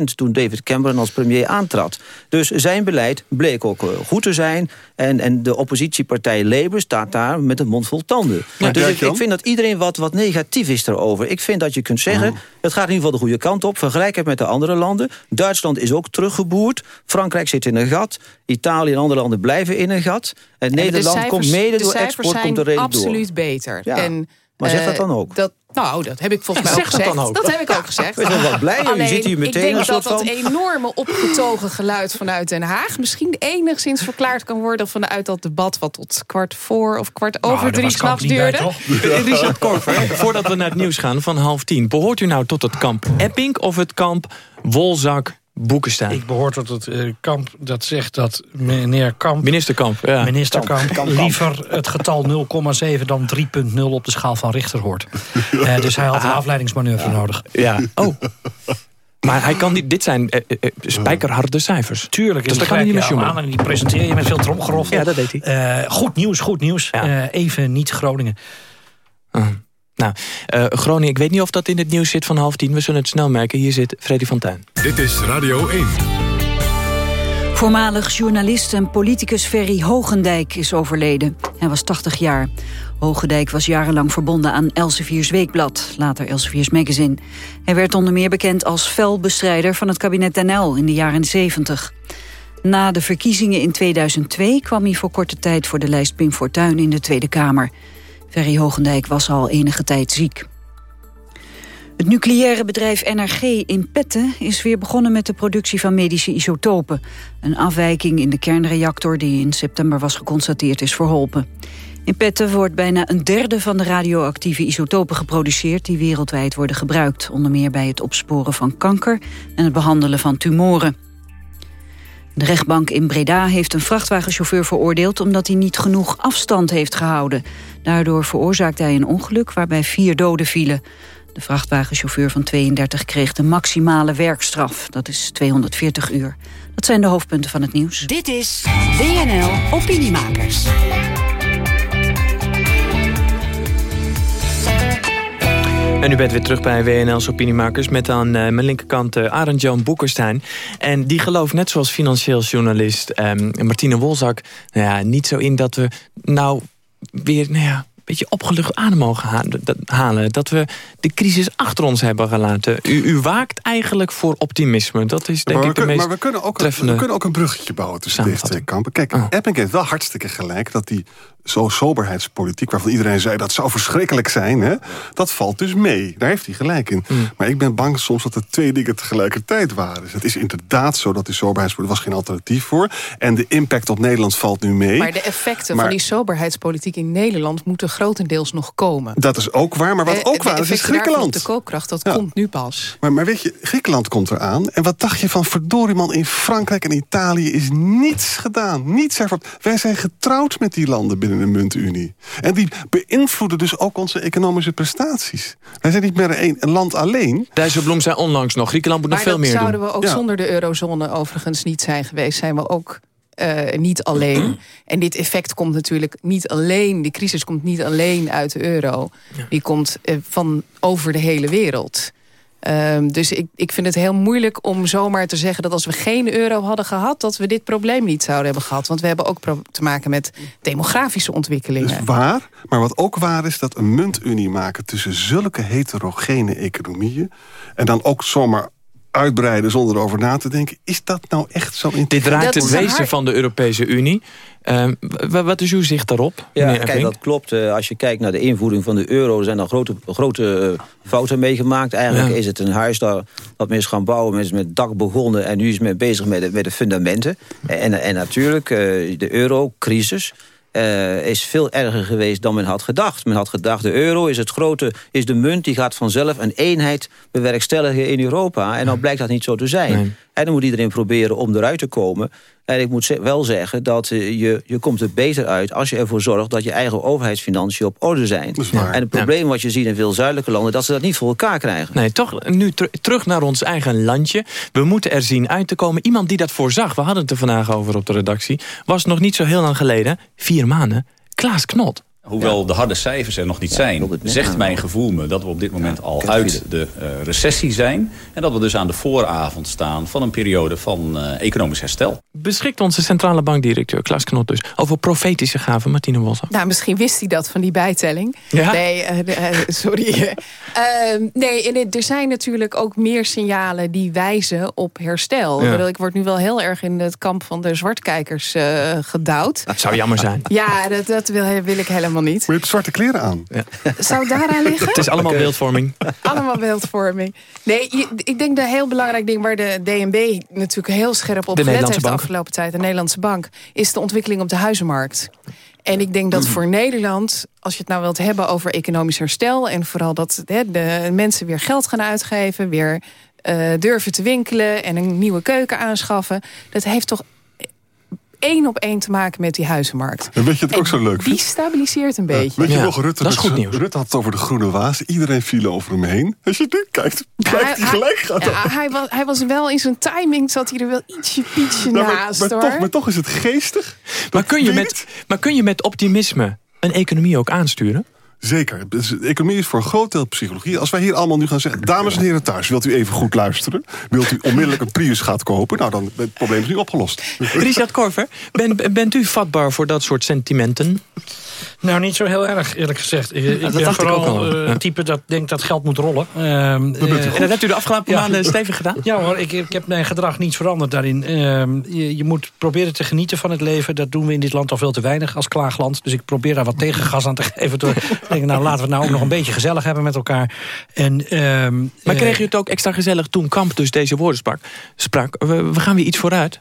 12% toen David Cameron als premier aantrad. Dus zijn beleid bleek ook uh, goed te zijn. En, en de oppositiepartij Labour staat daar met een mond vol tanden. Ja, dus ik, ik, vind dat iedereen wat, wat negatief is erover. Ik vind dat je kunt zeggen, oh. het gaat in ieder geval de goede kant op. Vergelijk het met de andere landen. Duitsland is ook teruggeboerd. Frankrijk zit in een gat. Italië en andere landen blijven in een gat. En, en Nederland cijfers, komt mede door export komt er reden absoluut door. beter. Ja. En Maar zeg Eh, dat dan ook. Dat, nou, dat heb ik volgens mij ook zeg gezegd. dan ook. Dat heb ik ook gezegd. Wees wel wat blij, u Alleen, zit hier ik meteen denk een dat soort dat van- enorme opgetogen geluid vanuit Den Haag... misschien enigszins verklaard kan worden vanuit dat debat... wat tot kwart voor of kwart over Nou, drie s'nachts bij, duurde. toch? (laughs) Richard Korver, voordat we naar het nieuws gaan van half tien. Behoort u nou tot het kamp Epping of het kamp Wolzak Boekenstein? Ik behoor tot het eh, kamp dat zegt dat meneer Kamp... Minister Kamp, ja. Minister Kamp, Kamp, Kamp, Kamp. liever het getal 0,7 dan 3,0 op de schaal van Richter hoort. (laughs) Eh, dus hij had een afleidingsmanoeuvre nodig. Ja, oh. Maar hij kan niet, dit zijn eh, spijkerharde cijfers. Tuurlijk, dus die kan hij niet meer aan en die presenteer je met veel tromgeroffel. Ja, dat deed hij. Eh, goed nieuws, goed nieuws. Eh, even niet Groningen. Nou, eh, Groningen, ik weet niet of dat in het nieuws zit van half tien. We zullen het snel merken. Hier zit Freddy van Tuin. Dit is Radio 1. Voormalig journalist en politicus Ferry Hogendijk is overleden. Hij was 80 jaar. Hogendijk was jarenlang verbonden aan Elsevier's Weekblad, later Elsevier's Magazine. Hij werd onder meer bekend als felbestrijder van het kabinet Uyl in de jaren 70. Na de verkiezingen in 2002 kwam hij voor korte tijd voor de lijst Pim Fortuyn in de Tweede Kamer. Ferry Hogendijk was al enige tijd ziek. Het nucleaire bedrijf NRG in Petten is weer begonnen met de productie van medische isotopen. Een afwijking in de kernreactor die in september was geconstateerd is verholpen. In Petten wordt bijna een derde van de radioactieve isotopen geproduceerd... die wereldwijd worden gebruikt, onder meer bij het opsporen van kanker... en het behandelen van tumoren. De rechtbank in Breda heeft een vrachtwagenchauffeur veroordeeld... omdat hij niet genoeg afstand heeft gehouden. Daardoor veroorzaakte hij een ongeluk waarbij vier doden vielen. De vrachtwagenchauffeur van 32 kreeg de maximale werkstraf. Dat is 240 uur. Dat zijn de hoofdpunten van het nieuws. Dit is WNL Opiniemakers. En u bent weer terug bij WNL's Opiniemakers... met aan eh, mijn linkerkant eh, Arend Jan Boekerstein. En die gelooft net zoals financieel journalist ehm, Martine Wolzak... Nou ja, niet zo in dat we nou weer nou ja, een beetje opgelucht adem mogen ha- dat- halen. Dat we de crisis achter ons hebben gelaten. U, u waakt eigenlijk voor optimisme. Dat is denk maar, ik de kunnen, meest maar we kunnen, ook, treffende... we kunnen ook een bruggetje bouwen tussen deze twee kampen. Kijk, Epping heeft wel hartstikke gelijk dat die zo soberheidspolitiek... waarvan iedereen zei dat zou verschrikkelijk zijn, hè, dat valt dus mee. Daar heeft hij gelijk in. Maar ik ben bang soms dat er twee dingen tegelijkertijd waren. Dus het is inderdaad zo dat die soberheidspolitiek... was geen alternatief voor. En de impact op Nederland valt nu mee. Maar de effecten Maar- van die soberheidspolitiek in Nederland... moeten grotendeels nog komen. Dat is ook waar, maar wat Eh, ook waar is, is Griekenland. de koopkracht, dat Ja. komt nu pas. Maar, maar weet je, Griekenland komt eraan. En wat dacht je van verdorie man, in Frankrijk en Italië is niets gedaan. Niets ervan. Wij zijn getrouwd met die landen binnen de muntunie. En die beïnvloeden dus ook onze economische prestaties. Wij zijn niet meer een, een land alleen. Dijsselbloem zei onlangs nog, Griekenland moet nog Maar veel dat meer zouden doen. we ook zonder de eurozone overigens niet zijn geweest. Zijn we ook eh, niet alleen. En dit effect komt natuurlijk niet alleen... de crisis komt niet alleen uit de euro. Die komt eh, van over de hele wereld. Ehm, dus ik, ik vind het heel moeilijk om zomaar te zeggen... dat als we geen euro hadden gehad... dat we dit probleem niet zouden hebben gehad. Want we hebben ook te maken met demografische ontwikkelingen. Is waar. Maar wat ook waar is, dat een muntunie maken... tussen zulke heterogene economieën... en dan ook zomaar uitbreiden zonder erover na te denken... is dat nou echt zo Dit raakt het wezen van de Europese Unie. Ehm, wat is uw zicht daarop? Ja, kijk, dat klopt. Eh, Als je kijkt naar de invoering van de euro... zijn er grote, grote eh, fouten meegemaakt. Eigenlijk Ja. is het een huis dat, dat men is gaan bouwen... men is met het dak begonnen en nu is men bezig met de, met de fundamenten. En, en natuurlijk, eh, de eurocrisis... eh, is veel erger geweest dan men had gedacht. Men had gedacht, de euro is, het grote, is de munt... die gaat vanzelf een eenheid bewerkstelligen in Europa. En nou blijkt dat niet zo te zijn. En dan moet iedereen proberen om eruit te komen. En ik moet wel zeggen dat eh, je, je komt er beter uit... als je ervoor zorgt dat je eigen overheidsfinanciën op orde zijn. En het probleem wat je ziet in veel zuidelijke landen... dat ze dat niet voor elkaar krijgen. Nee, toch nu ter- terug naar ons eigen landje. We moeten er zien uit te komen. Iemand die dat voorzag, we hadden het er vandaag over op de redactie... was nog niet zo heel lang geleden, vier maanden, Klaas Knot. Hoewel de harde cijfers er nog niet zijn, zegt mijn gevoel me dat we op dit moment al uit de eh, recessie zijn. En dat we dus aan de vooravond staan van een periode van eh, economisch herstel. Beschikt onze centrale bankdirecteur Klaas Knot dus... over profetische gaven, Martine Wolsa. Nou, misschien wist hij dat van die bijtelling. Ja? Nee, eh, sorry. (laughs) Ehm, nee, en er zijn natuurlijk ook meer signalen die wijzen op herstel. Ja. Ik word nu wel heel erg in het kamp van de zwartkijkers eh gedouwd. Dat zou jammer zijn. Ja, dat, dat wil, wil ik helemaal helemaal niet. Maar je hebt zwarte kleren aan. Zou het daaraan liggen? Het is allemaal beeldvorming. Allemaal beeldvorming. Nee, je- ik denk dat een heel belangrijk ding... waar de DNB natuurlijk heel scherp op De gelet Nederlandse heeft de Bank. afgelopen tijd... de Nederlandse Bank, is de ontwikkeling op de huizenmarkt. En ik denk dat voor Nederland, als je het nou wilt hebben over economisch herstel... en vooral dat hè, de mensen weer geld gaan uitgeven... weer eh, durven te winkelen en een nieuwe keuken aanschaffen... dat heeft toch één op één te maken met die huizenmarkt. En weet je ik ook zo leuk Die stabiliseert een beetje. Weet je nog, Rutte, met zijn- Rutte had het over de groene waas. Iedereen viel over hem heen. Als je nu kijkt, blijkt hij gelijk gaat. Ja, hij, was, hij was wel in zijn timing, zat hij er wel ietsje pietje Nou, maar, naast. maar, hoor. toch, maar toch is het geestig. Maar kun, je met, maar kun je met optimisme een economie ook aansturen? Zeker. Dus economie is voor een groot deel psychologie. Als wij hier allemaal nu gaan zeggen... dames en heren thuis, wilt u even goed luisteren? Wilt u onmiddellijk een Prius gaan kopen? Nou, dan is het probleem is nu opgelost. Richard Korver, ben, bent u vatbaar voor dat soort sentimenten? Nou, niet zo heel erg, eerlijk gezegd. Ik, ik dat ben dacht ik vooral ook al. eh, een type dat denkt dat geld moet rollen. Ehm, u eh. En dat hebt u de afgelopen maanden stevig gedaan? Ja hoor, ik, ik heb mijn gedrag niet veranderd daarin. Ehm, je, je moet proberen te genieten van het leven. Dat doen we in dit land al veel te weinig als klaagland. Dus ik probeer daar wat tegengas aan te (laughs) geven. Door te denken, nou laten we het nou ook nog een beetje gezellig hebben met elkaar. En, ehm, Maar eh, kreeg u het ook extra gezellig toen Kamp dus deze woorden sprak? sprak we, we gaan weer iets vooruit?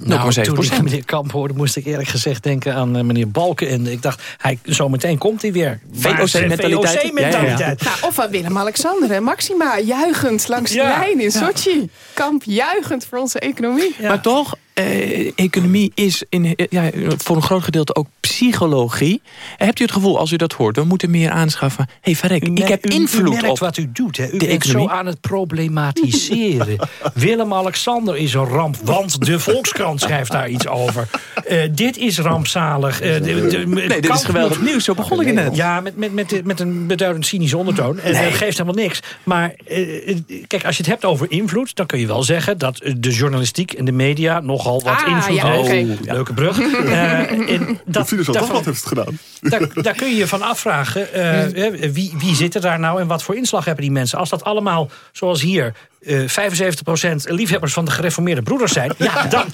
0,7 Nou, toen ik meneer Kamp hoorde, moest ik eerlijk gezegd denken aan eh, meneer Balken. En ik dacht, hij, zo meteen komt hij weer. VOC-mentaliteit. VOC-mentaliteit. Nou, of van Willem-Alexander en Maxima, juichend langs de Ja. lijn in Ja. Sochi. Kamp juichend voor onze economie. Maar toch, eh, economie is in, ja, voor een groot gedeelte ook psychologie. Hebt u het gevoel, als u dat hoort, we moeten meer aanschaffen. Hé, hey, verrek, ik heb u- invloed u merkt op wat u doet. Hè. U de bent economie. zo aan het problematiseren. (laughs) Willem-Alexander is een ramp, want de Volkskrant (laughs) schrijft daar iets over. Eh, dit is rampzalig. Eh, de- de- Nee, dit is geweldig moet- nieuws, zo begon ik net. Ja, met, met, met, met een beduidend cynische ondertoon. En dat geeft helemaal niks. Maar eh, eh, kijk, als je het hebt over invloed... dan kun je wel zeggen dat eh, de journalistiek en de media... nogal wat Ah, invloed ja, heeft. oké. Leuke brug. (laughs) Eh, en dat, daarvan- wat heeft het gedaan. daar, daar kun je je van afvragen, eh, eh, wie, wie zit er daar nou en wat voor inslag hebben die mensen? Als dat allemaal, zoals hier, eh 75% liefhebbers van de gereformeerde broeders zijn... ja, dan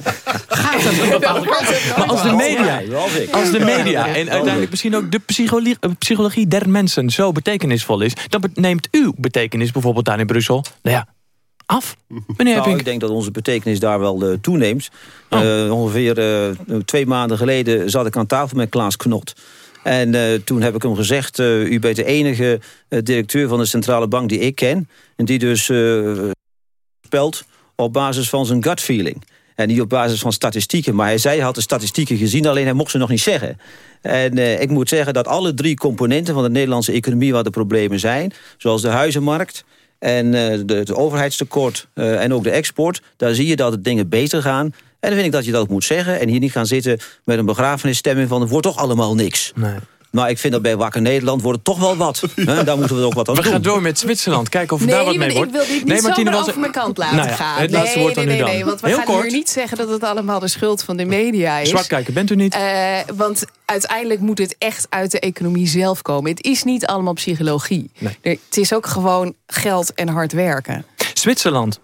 gaat het een bepaalde kant. Maar als de media, als de media en uiteindelijk misschien ook de psychologie, eh, psychologie der mensen zo betekenisvol is, dan neemt uw betekenis bijvoorbeeld daar in Brussel, nou ja, af. Meneer Nou, ik denk dat onze betekenis daar wel eh, toeneemt. Eh, ongeveer eh, twee maanden geleden zat ik aan tafel met Klaas Knot. En eh, toen heb ik hem gezegd... eh, u bent de enige eh, directeur van de centrale bank die ik ken... en die dus op basis van zijn gut feeling. En niet op basis van statistieken. Maar hij zei had de statistieken gezien, alleen hij mocht ze nog niet zeggen. En eh, ik moet zeggen dat alle drie componenten van de Nederlandse economie... waar de problemen zijn, zoals de huizenmarkt... En eh, de, het overheidstekort eh, en ook de export, daar zie je dat de dingen beter gaan. En dan vind ik dat je dat moet zeggen. En hier niet gaan zitten met een begrafenisstemming van... het wordt toch allemaal niks. Nee. Maar ik vind dat bij Wakker Nederland wordt het toch wel wat. (laughs) Hè? Daar moeten we ook wat aan We doen. gaan door met Zwitserland. Kijken of daar Nee, wat mee wordt. ik wil dit niet nee, Martine, zomaar was- over mijn kant laten Nou ja, gaan. het laatste nee, woord nee, nee, dan. nee, want we Heel gaan kort. hier niet zeggen dat het allemaal de schuld van de media is. Zwart kijken, bent u niet? Eh, want uiteindelijk moet het echt uit de economie zelf komen. Het is niet allemaal psychologie. Nee. Het is ook gewoon geld en hard werken. Zwitserland.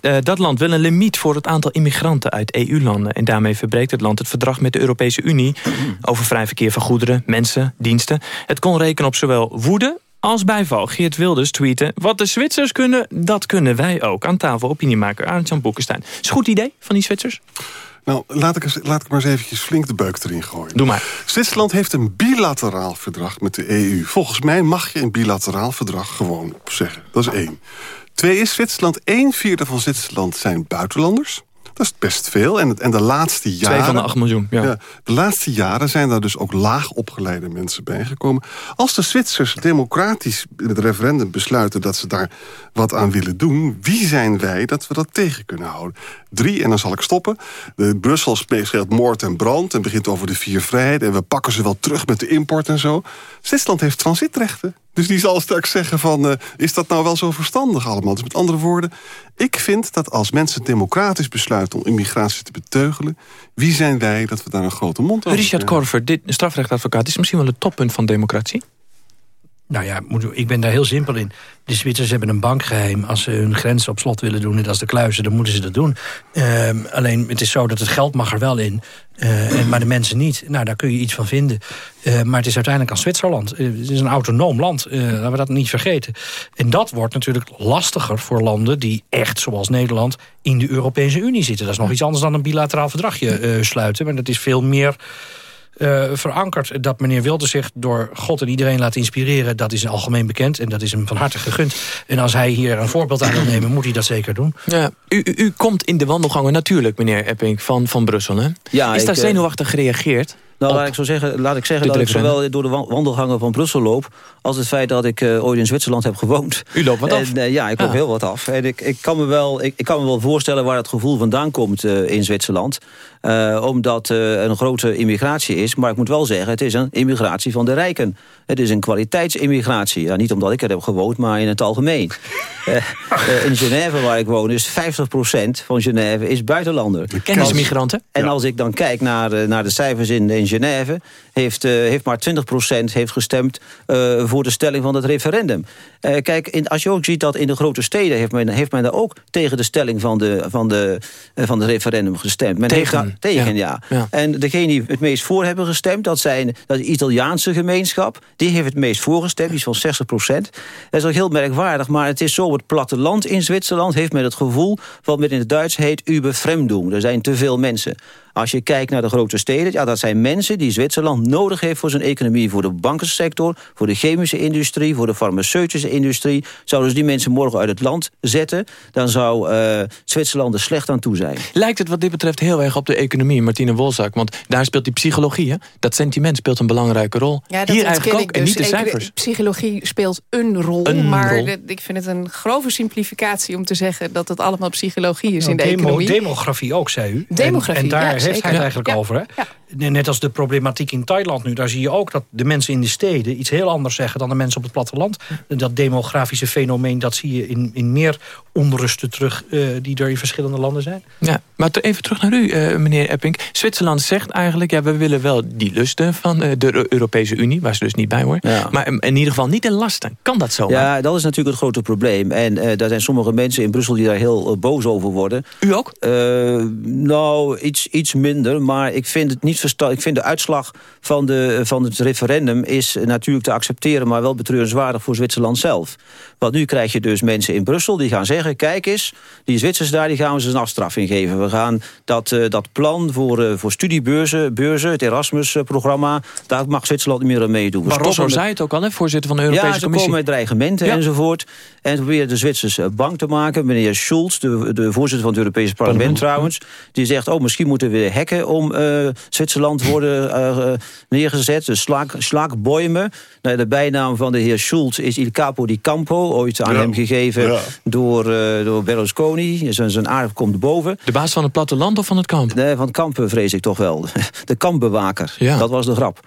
Eh, dat land wil een limiet voor het aantal immigranten uit EU-landen. En daarmee verbreekt het land het verdrag met de Europese Unie... over vrij verkeer van goederen, mensen, diensten. Het kon rekenen op zowel woede als bijval. Geert Wilders tweette... wat de Zwitsers kunnen, dat kunnen wij ook. Aan tafel opiniemaker Arend-Jan Boekenstein. Is een goed idee van die Zwitsers? Nou, laat ik, eens, laat ik maar eens eventjes flink de beuk erin gooien. Doe maar. Zwitserland heeft een bilateraal verdrag met de EU. Volgens mij mag je een bilateraal verdrag gewoon zeggen. Dat is één. Twee is Zwitserland, één vierde van Zwitserland zijn buitenlanders. Dat is best veel. En, en de laatste jaren... Twee van de acht miljoen, ja. de laatste jaren zijn daar dus ook laag opgeleide mensen bijgekomen. Als de Zwitsers democratisch in het referendum besluiten... dat ze daar wat aan willen doen... wie zijn wij dat we dat tegen kunnen houden? Drie, en dan zal ik stoppen. De Brussel scheelt moord en brand... en begint over de vier vrijheden... en we pakken ze wel terug met de import en zo. Zwitserland heeft transitrechten. Dus die zal straks zeggen van... eh, is dat nou wel zo verstandig allemaal? Dus met andere woorden, ik vind dat als mensen democratisch besluiten... om immigratie te beteugelen... wie zijn wij dat we daar een grote mond over Richard kunnen? Korver, dit strafrechtadvocaat... is misschien wel het toppunt van democratie? Nou ja, ik ben daar heel simpel in. De Zwitsers hebben een bankgeheim. Als ze hun grenzen op slot willen doen, net als de kluizen, dan moeten ze dat doen. Ehm, alleen het is zo dat het geld mag er wel in, eh, en, maar de mensen niet. Nou, daar kun je iets van vinden. Eh, maar het is uiteindelijk aan Zwitserland. Eh, het is een autonoom land, laten we dat niet vergeten. En dat wordt natuurlijk lastiger voor landen die echt, zoals Nederland, in de Europese Unie zitten. Dat is nog iets anders dan een bilateraal verdragje sluiten. Maar dat is veel meer eh, verankerd. Dat meneer Wilders zich door God en iedereen laat inspireren... dat is algemeen bekend en dat is hem van harte gegund. En als hij hier een voorbeeld aan wil nemen, moet hij dat zeker doen. Ja, u, u, u komt in de wandelgangen natuurlijk, meneer Epping, van, van Brussel. Hè? Ja, is daar ik, eh, zenuwachtig gereageerd? Nou, laat ik, zo zeggen, laat ik zeggen dat ik zowel door de wa- wandelgangen van Brussel loop... als het feit dat ik eh, ooit in Zwitserland heb gewoond. U loopt wat af? En, eh, ja, ik loop Ah. heel wat af. En ik, ik, kan me wel, ik, ik kan me wel voorstellen waar het gevoel vandaan komt eh, in Zwitserland. Omdat eh, een grote immigratie is. Maar ik moet wel zeggen, het is een immigratie van de rijken. Het is een kwaliteitsimmigratie. Ja, niet omdat ik er heb gewoond, maar in het algemeen. (laughs) In Genève, waar ik woon, is 50% van Genève is buitenlander. Kennismigranten? En als ik dan kijk naar, naar de cijfers in, in Genève... heeft, eh, heeft maar 20% heeft gestemd eh, voor de stelling van het referendum. Eh, kijk, in, als je ook ziet dat in de grote steden... heeft men, heeft men daar ook tegen de stelling van, de, van, de, van het referendum gestemd. Men heeft Tegen, daar, tegen, ja. ja. Ja. En degene die het meest voor hebben gestemd... dat zijn dat de Italiaanse gemeenschap. Die heeft het meest voorgestemd, die is van 60% Dat is ook heel merkwaardig, maar het is zo... het platteland in Zwitserland heeft men het gevoel... wat men in het Duits heet überfremdung. Er zijn te veel mensen. Als je kijkt naar de grote steden, ja, dat zijn mensen die Zwitserland nodig heeft voor zijn economie. Voor de bankensector, voor de chemische industrie, voor de farmaceutische industrie. Zouden ze die mensen morgen uit het land zetten, dan zou eh, Zwitserland er slecht aan toe zijn. Lijkt het wat dit betreft heel erg op de economie, Martine Wolzak? Want daar speelt die psychologie, hè? dat sentiment speelt een belangrijke rol. Ja, dat Hier eigenlijk ook, ik en dus. niet de cijfers. Psychologie speelt een rol, Een maar rol. de- ik vind het een grove simplificatie om te zeggen dat het allemaal psychologie is Nou, in de demo- economie. Demografie ook, zei u. Demografie, En, en daar ja, heeft zeker. hij het eigenlijk over. Hè? Net als de problematiek in Thailand nu. Daar zie je ook dat de mensen in de steden iets heel anders zeggen... dan de mensen op het platteland. Dat demografische fenomeen, dat zie je in, in meer onrusten terug... eh, die er in verschillende landen zijn. Ja, maar even terug naar u, eh, meneer Epping. Zwitserland zegt eigenlijk, ja, we willen wel die lusten van eh, de Eu- Europese Unie... waar ze dus niet bij horen. Maar in, in ieder geval niet in lasten. Kan dat zo? Ja, dat is natuurlijk het grote probleem. En eh daar zijn sommige mensen in Brussel die daar heel boos over worden. U ook? nou, iets, iets minder. Maar ik vind het niet verstandig. Ik vind de uitslag van, de, van het referendum is natuurlijk te accepteren... maar wel betreurenswaardig voor Zwitserland zelf. Want nu krijg je dus mensen in Brussel die gaan zeggen... kijk eens, die Zwitsers daar die gaan we ze een afstraffing geven. We gaan dat, eh, dat plan voor, eh, voor studiebeurzen, beurzen, het Erasmus-programma... daar mag Zwitserland niet meer aan meedoen. Barroso met- zei het ook al, hè, voorzitter van de Europese ja, ze Commissie. komen met dreigementen Ja. enzovoort. En ze proberen de Zwitsers eh, bang te maken. Meneer Schulz, de, de voorzitter van het Europese parlement trouwens... die zegt, oh, misschien moeten we hekken om eh, Zwitserland worden eh, eh, neergezet. Slaak, slaakboimen. Nou, de bijnaam van de heer Schulz is Il Capo di Campo. Ooit aan Ja. hem gegeven Ja. door, eh, door Berlusconi. Zijn, zijn aard komt boven. De baas van het platteland of van het kamp? Nee, van het kamp eh, vrees ik toch wel. (laughs) De kampbewaker. Ja. Dat was de grap.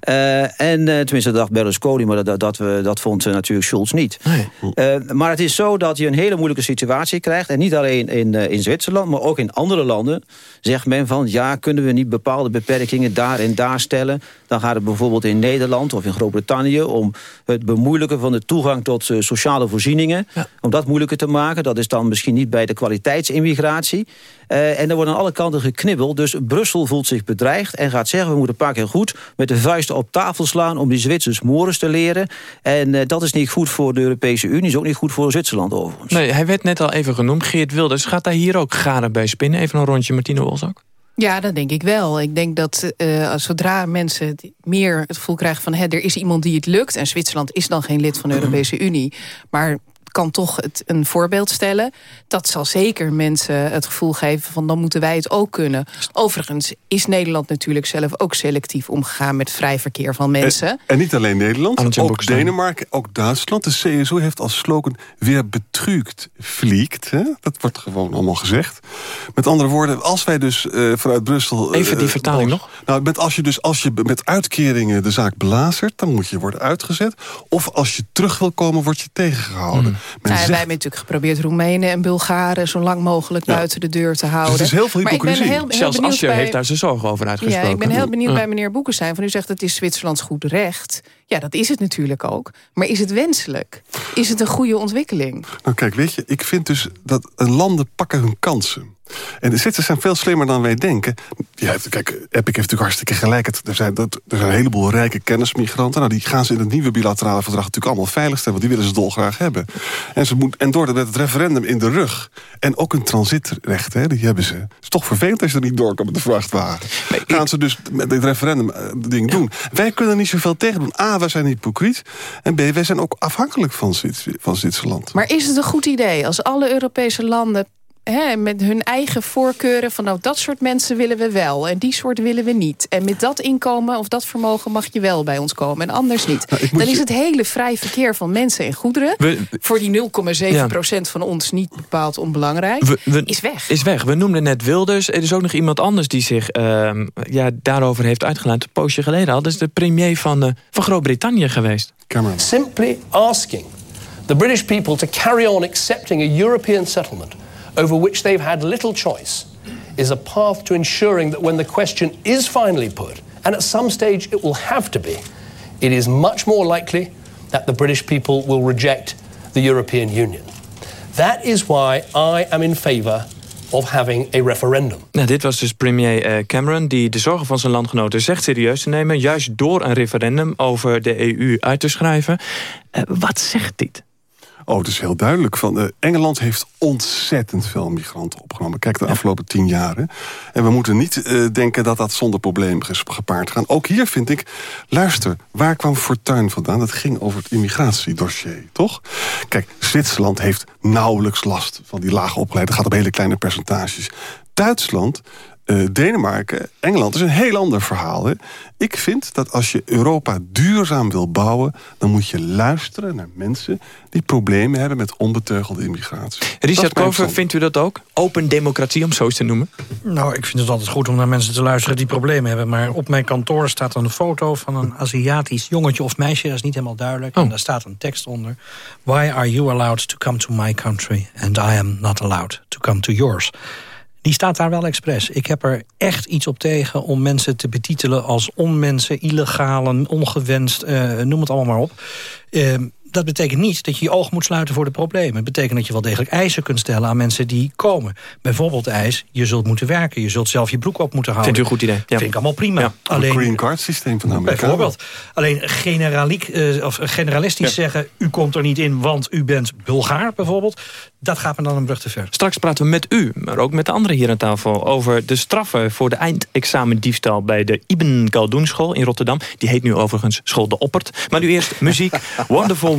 Eh, en eh, tenminste, dat dacht Berlusconi, maar dat, dat, we, dat vond natuurlijk Schulz niet. Eh, maar het is zo dat je een hele moeilijke situatie krijgt. En niet alleen in, in Zwitserland, maar ook in andere landen. Zegt men van, ja, kunnen we niet bepaalde beperkingen daar en daar stellen. Dan gaat het bijvoorbeeld in Nederland of in Groot-Brittannië... om het bemoeilijken van de toegang tot eh, sociale voorzieningen. Om dat moeilijker te maken. Dat is dan misschien niet bij de kwaliteitsimmigratie. Eh, en er wordt aan alle kanten geknibbeld. Dus Brussel voelt zich bedreigd en gaat zeggen... we moeten een paar keer goed met de vuisten op tafel slaan... om die Zwitsers Moores te leren. En eh, dat is niet goed voor de Europese Unie. is ook niet goed voor Zwitserland overigens. Nee, hij werd net al even genoemd, Geert Wilders. Gaat daar hier ook garen bij spinnen? Even een rondje, Martine Wolzak. Ja, dat denk ik wel. Ik denk dat eh, zodra mensen meer het gevoel krijgen van... Hè, er is iemand die het lukt... en Zwitserland is dan geen lid van de Europese Unie... maar kan toch het, een voorbeeld stellen. Dat zal zeker mensen het gevoel geven van dan moeten wij het ook kunnen. Overigens is Nederland natuurlijk zelf ook selectief omgegaan... met vrij verkeer van mensen. En, en niet alleen Nederland, ook. Denemarken, ook Duitsland. De CSU heeft als slogan weer betrugt vliegt. Hè? Dat wordt gewoon allemaal gezegd. Met andere woorden, als wij dus eh, vanuit Brussel... eh, Even die vertaling nog. Nou, met, als je dus als je met uitkeringen de zaak belazert... dan moet je worden uitgezet. Of als je terug wil komen, word je tegengehouden. Men Nou, wij hebben natuurlijk geprobeerd Roemenen en Bulgaren... zo lang mogelijk buiten de deur te houden. Dus het is heel veel Maar ik ben hypocrisie. heel, heel Zelfs Asscher bij- heeft daar zijn zorgen over uitgesproken. Ja, ik ben heel benieuwd bij meneer Boekenstein. Van u zegt het is Zwitserlands goed recht. Ja, dat is het natuurlijk ook. Maar is het wenselijk? Is het een goede ontwikkeling? Nou kijk, weet je, ik vind dus dat landen pakken hun kansen. En de Zwitsers zijn veel slimmer dan wij denken. Ja, kijk, Epic heeft natuurlijk hartstikke gelijk. Er zijn, dat, er zijn een heleboel rijke kennismigranten. Nou, die gaan ze in het nieuwe bilaterale verdrag natuurlijk allemaal veiligstellen. Want die willen ze dolgraag hebben. En, ze moet, en door dat met het referendum in de rug. En ook een transitrecht, hè, die hebben ze. Het is toch vervelend als je er niet door kan met de vrachtwagen. Gaan ze dus met dit referendum eh, ding doen. Wij kunnen niet zoveel tegen doen. A, wij zijn hypocriet. En B, wij zijn ook afhankelijk van, Zwits- van Zwitserland. Maar is het een goed idee als alle Europese landen hè, met hun eigen voorkeuren... van nou, dat soort mensen willen we wel en die soort willen we niet. En met dat inkomen of dat vermogen mag je wel bij ons komen en anders niet. moet Dan is het hele vrij verkeer van mensen en goederen... We- voor die 0,7 Ja. procent van ons niet bepaald onbelangrijk... We- we- is weg. Is weg. We noemden net Wilders. Er is ook nog iemand anders die zich ehm, ja, daarover heeft uitgelaten. Een poosje geleden al. Dat is de premier van, eh, van Groot-Brittannië geweest. Simply asking the British people to carry on accepting a European settlement over which they've had little choice is a path to ensuring that when the question is finally put, and at some stage it will have to be, it is much more likely that the British people will reject the European Union. That is why I am in favour of having a referendum. Nou, dit was dus premier eh, Cameron die de zorgen van zijn landgenoten zegt serieus te nemen. Juist door een referendum over de EU uit te schrijven. Eh, wat zegt dit? Oh, het is heel duidelijk. Van, eh, Engeland heeft ontzettend veel migranten opgenomen. Kijk, de afgelopen tien jaar. hè. En we moeten niet eh, denken dat dat zonder probleem gepaard gaat. Ook hier vind ik, luister, waar kwam Fortuyn vandaan? Dat ging over het immigratiedossier, toch? Kijk, Zwitserland heeft nauwelijks last van die lage opgeleiden. Het gaat om hele kleine percentages. Duitsland... eh, Denemarken, Engeland is een heel ander verhaal. Hè? Ik vind dat als je Europa duurzaam wil bouwen... dan moet je luisteren naar mensen die problemen hebben... met onbeteugelde immigratie. Richard Kover, vindt u dat ook? Open democratie, om het zo eens te noemen? Nou, ik vind het altijd goed om naar mensen te luisteren die problemen hebben. Maar op mijn kantoor staat een foto van een Aziatisch jongetje of meisje. Dat is niet helemaal duidelijk. Oh. En daar staat een tekst onder. Why are you allowed to come to my country and I am not allowed to come to yours? Die staat daar wel expres. Ik heb er echt iets op tegen om mensen te betitelen als onmensen, illegalen, ongewenst, eh, noem het allemaal maar op. Eh, dat betekent niet dat je je oog moet sluiten voor de problemen. Het betekent dat je wel degelijk eisen kunt stellen aan mensen die komen. Bijvoorbeeld eis, je zult moeten werken. Je zult zelf je broek op moeten houden. Vindt u een goed idee? Ja. Vind ik allemaal prima. Een Alleen, green card systeem van de Amerikanen. Bijvoorbeeld. Alleen generaliek, eh, of generalistisch zeggen... u komt er niet in, want u bent Bulgaar bijvoorbeeld... dat gaat me dan een brug te ver. Straks praten we met u, maar ook met de anderen hier aan tafel... over de straffen voor de eindexamendiefstal bij de Ibn Galdoen school in Rotterdam. Die heet nu overigens School de Oppert. Maar nu eerst muziek (laughs) Wonderful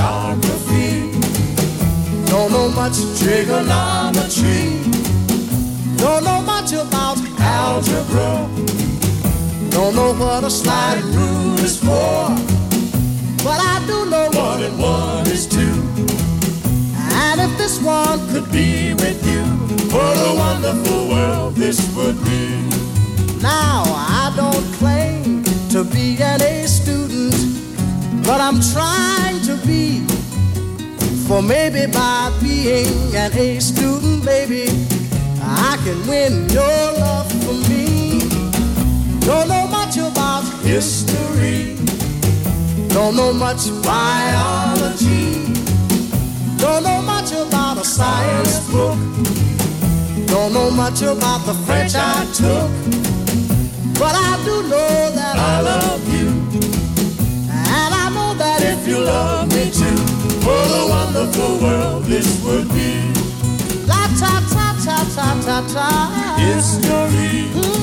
Geography. Don't know much trigonometry. Don't know much about algebra. Don't know what a slide rule is for. But I do know one and one is two. And if this one could be with you, what a wonderful world this would be. Now, I don't claim to be an A student, but I'm trying to be. For maybe by being an A student, baby, I can win your love for me. Don't know much about history. Don't know much biology. Don't know much about a science book. Don't know much about the French I took. But I do know that I love you. And I know that if you love me too, what a wonderful world this would be. La ta ta ta ta ta ta. History. Mm-hmm.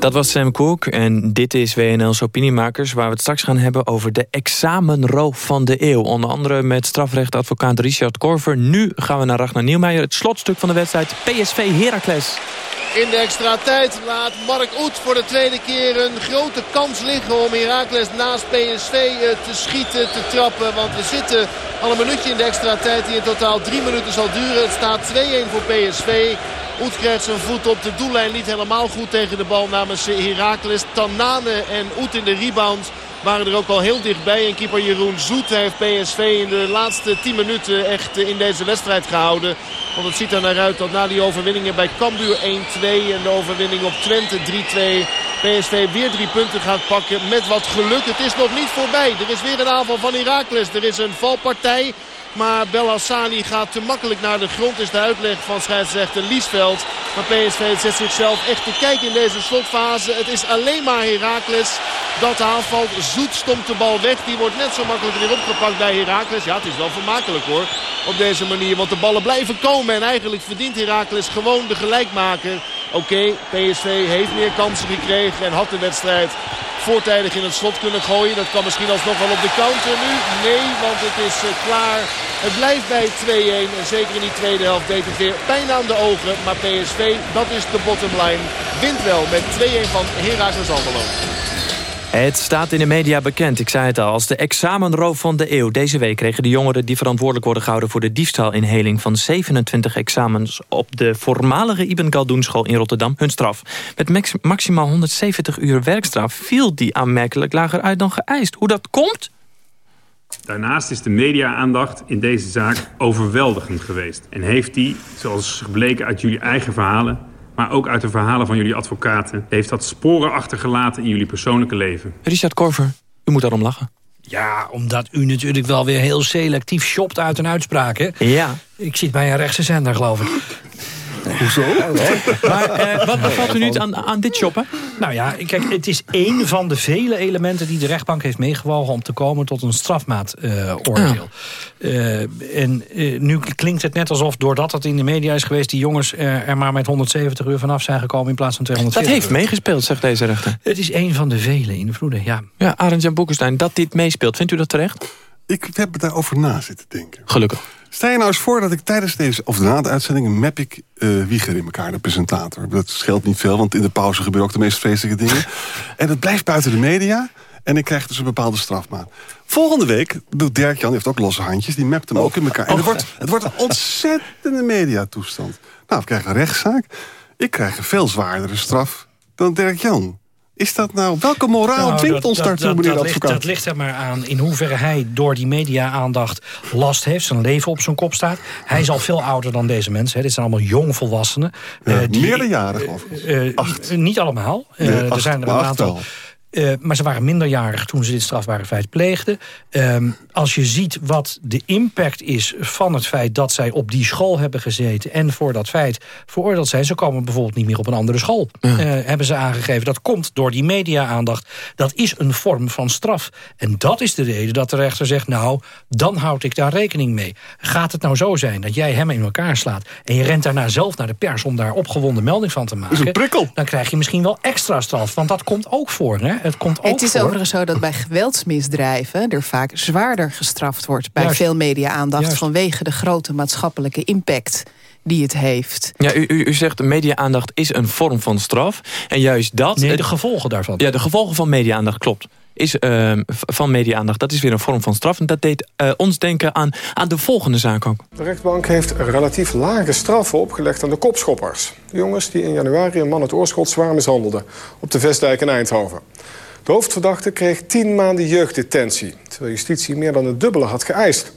Dat was Sam Cooke en dit is WNL's Opiniemakers... waar we het straks gaan hebben over de examenroof van de eeuw. Onder andere met strafrechtadvocaat Richard Korver. Nu gaan we naar Ragnar Nieuwmeijer. Het slotstuk van de wedstrijd PSV Heracles. In de extra tijd laat Mark Oet voor de tweede keer een grote kans liggen om Heracles naast PSV eh, te schieten, te trappen. Want we zitten al een minuutje in de extra tijd die in totaal drie minuten zal duren. Het staat 2-1 voor PSV. Oet krijgt zijn voet op de doellijn niet helemaal goed tegen de bal namens Heracles. Tanane en Oet in de rebound waren er ook al heel dichtbij. En keeper Jeroen Zoet heeft PSV in de laatste 10 minuten echt in deze wedstrijd gehouden. Want het ziet er naar uit dat na die overwinningen bij Cambuur 1-2 en de overwinning op Twente 3-2... PSV weer drie punten gaat pakken met wat geluk. Het is nog niet voorbij. Er is weer een aanval van Heracles. Er is een valpartij. Maar Bellassani gaat te makkelijk naar de grond. Is de uitleg van scheidsrechter Liesveld. Maar PSV zet zichzelf echt te kijken in deze slotfase. Het is alleen maar Heracles dat aanvalt. Zoet stomt de bal weg. Die wordt net zo makkelijk weer opgepakt bij Heracles. Ja, het is wel vermakelijk hoor. Op deze manier. Want de ballen blijven komen. En eigenlijk verdient Heracles gewoon de gelijkmaker. Oké, PSV heeft meer kansen gekregen. En had de wedstrijd voortijdig in het slot kunnen gooien. Dat kan misschien alsnog wel op de counter nu. Nee, want het is uh, klaar. Het blijft bij 2-1. En zeker in die tweede helft deed pijn aan de ogen. Maar PSV, dat is de bottom line. Wint wel met 2-1 van Heracles Almelo. Het staat in de media bekend, ik zei het al, als de examenroof van de eeuw. Deze week kregen de jongeren die verantwoordelijk worden gehouden... voor de diefstalinheling van 27 examens... op de voormalige Ibn Galdoen school in Rotterdam hun straf. Met maximaal 170 uur werkstraf viel die aanmerkelijk lager uit dan geëist. Hoe dat komt? Daarnaast is de media-aandacht in deze zaak overweldigend geweest. En heeft die, zoals gebleken uit jullie eigen verhalen maar ook uit de verhalen van jullie advocaten... heeft dat sporen achtergelaten in jullie persoonlijke leven. Richard Korver, u moet daarom lachen. Ja, omdat u natuurlijk wel weer heel selectief shopt uit een uitspraak, hè? Ja. Ik zit bij een rechtse zender, geloof ik. Hoezo? maar uh, wat bevalt u nu aan, aan dit shoppen? Nou ja, kijk, het is één van de vele elementen die de rechtbank heeft meegewogen... om te komen tot een strafmaatoordeel. Uh, en uh, nu klinkt het net alsof, doordat het in de media is geweest... die jongens er maar met 170 uur vanaf zijn gekomen in plaats van 240 Dat heeft meegespeeld, zegt deze rechter. Het is één van de vele invloeden, ja. Ja, Arend Jan Boekenstein, dat dit meespeelt. Vindt u dat terecht? Ik heb daarover na zitten denken. Gelukkig. Stel je nou eens voor dat ik tijdens deze, of na de uitzending... map ik uh, Wieger in elkaar, de presentator. Dat scheelt niet veel, want in de pauze gebeuren ook de meest feestelijke dingen. (laughs) en het blijft buiten de media... En ik krijg dus een bepaalde strafmaat. Volgende week doet Dirk-Jan, heeft ook losse handjes... die mapt hem ook in elkaar. En het wordt, het wordt een ontzettende mediatoestand. Nou, we krijgen een rechtszaak. Ik krijg een veel zwaardere straf dan Dirk-Jan. Is dat nou... Welke moraal Nou, dwingt ons daartoe, dat, meneer dat, ligt, dat ligt er maar aan in hoeverre hij door die media-aandacht last heeft. Zijn leven op zijn kop staat. Hij is al veel ouder dan deze mensen. Hè. Dit zijn allemaal jongvolwassenen. Ja, die- meerderjarig overigens. eh, eh, niet allemaal. Er zijn er een aantal. wel. Eh, maar ze waren minderjarig toen ze dit strafbare feit pleegden. Ehm, als je ziet wat de impact is van het feit dat zij op die school hebben gezeten... en voor dat feit veroordeeld zijn... ze komen bijvoorbeeld niet meer op een andere school. Eh, hebben ze aangegeven. Dat komt door die media-aandacht. Dat is een vorm van straf. En dat is de reden dat de rechter zegt... nou, dan houd ik daar rekening mee. Gaat het nou zo zijn dat jij hem in elkaar slaat... en je rent daarna zelf naar de pers om daar opgewonden melding van te maken... dan krijg je misschien wel extra straf. Want dat komt ook voor, hè? Het komt ook Het is voor. overigens zo dat bij geweldsmisdrijven er vaak zwaarder gestraft wordt bij Juist. veel media-aandacht vanwege de grote maatschappelijke impact die het heeft. Ja, u, u, u zegt de media-aandacht is een vorm van straf. En juist dat... Nee, de gevolgen daarvan. Ja, de gevolgen van media-aandacht, klopt. Is, ehm, van media-aandacht, dat is weer een vorm van straf. En dat deed eh, ons denken aan, aan de volgende zaak ook. De rechtbank heeft relatief lage straffen opgelegd aan de kopschoppers. De jongens die in januari een man het oorschot zwaar mishandelden... op de Vestdijk in Eindhoven. De hoofdverdachte kreeg 10 maanden jeugddetentie... terwijl justitie meer dan het dubbele had geëist.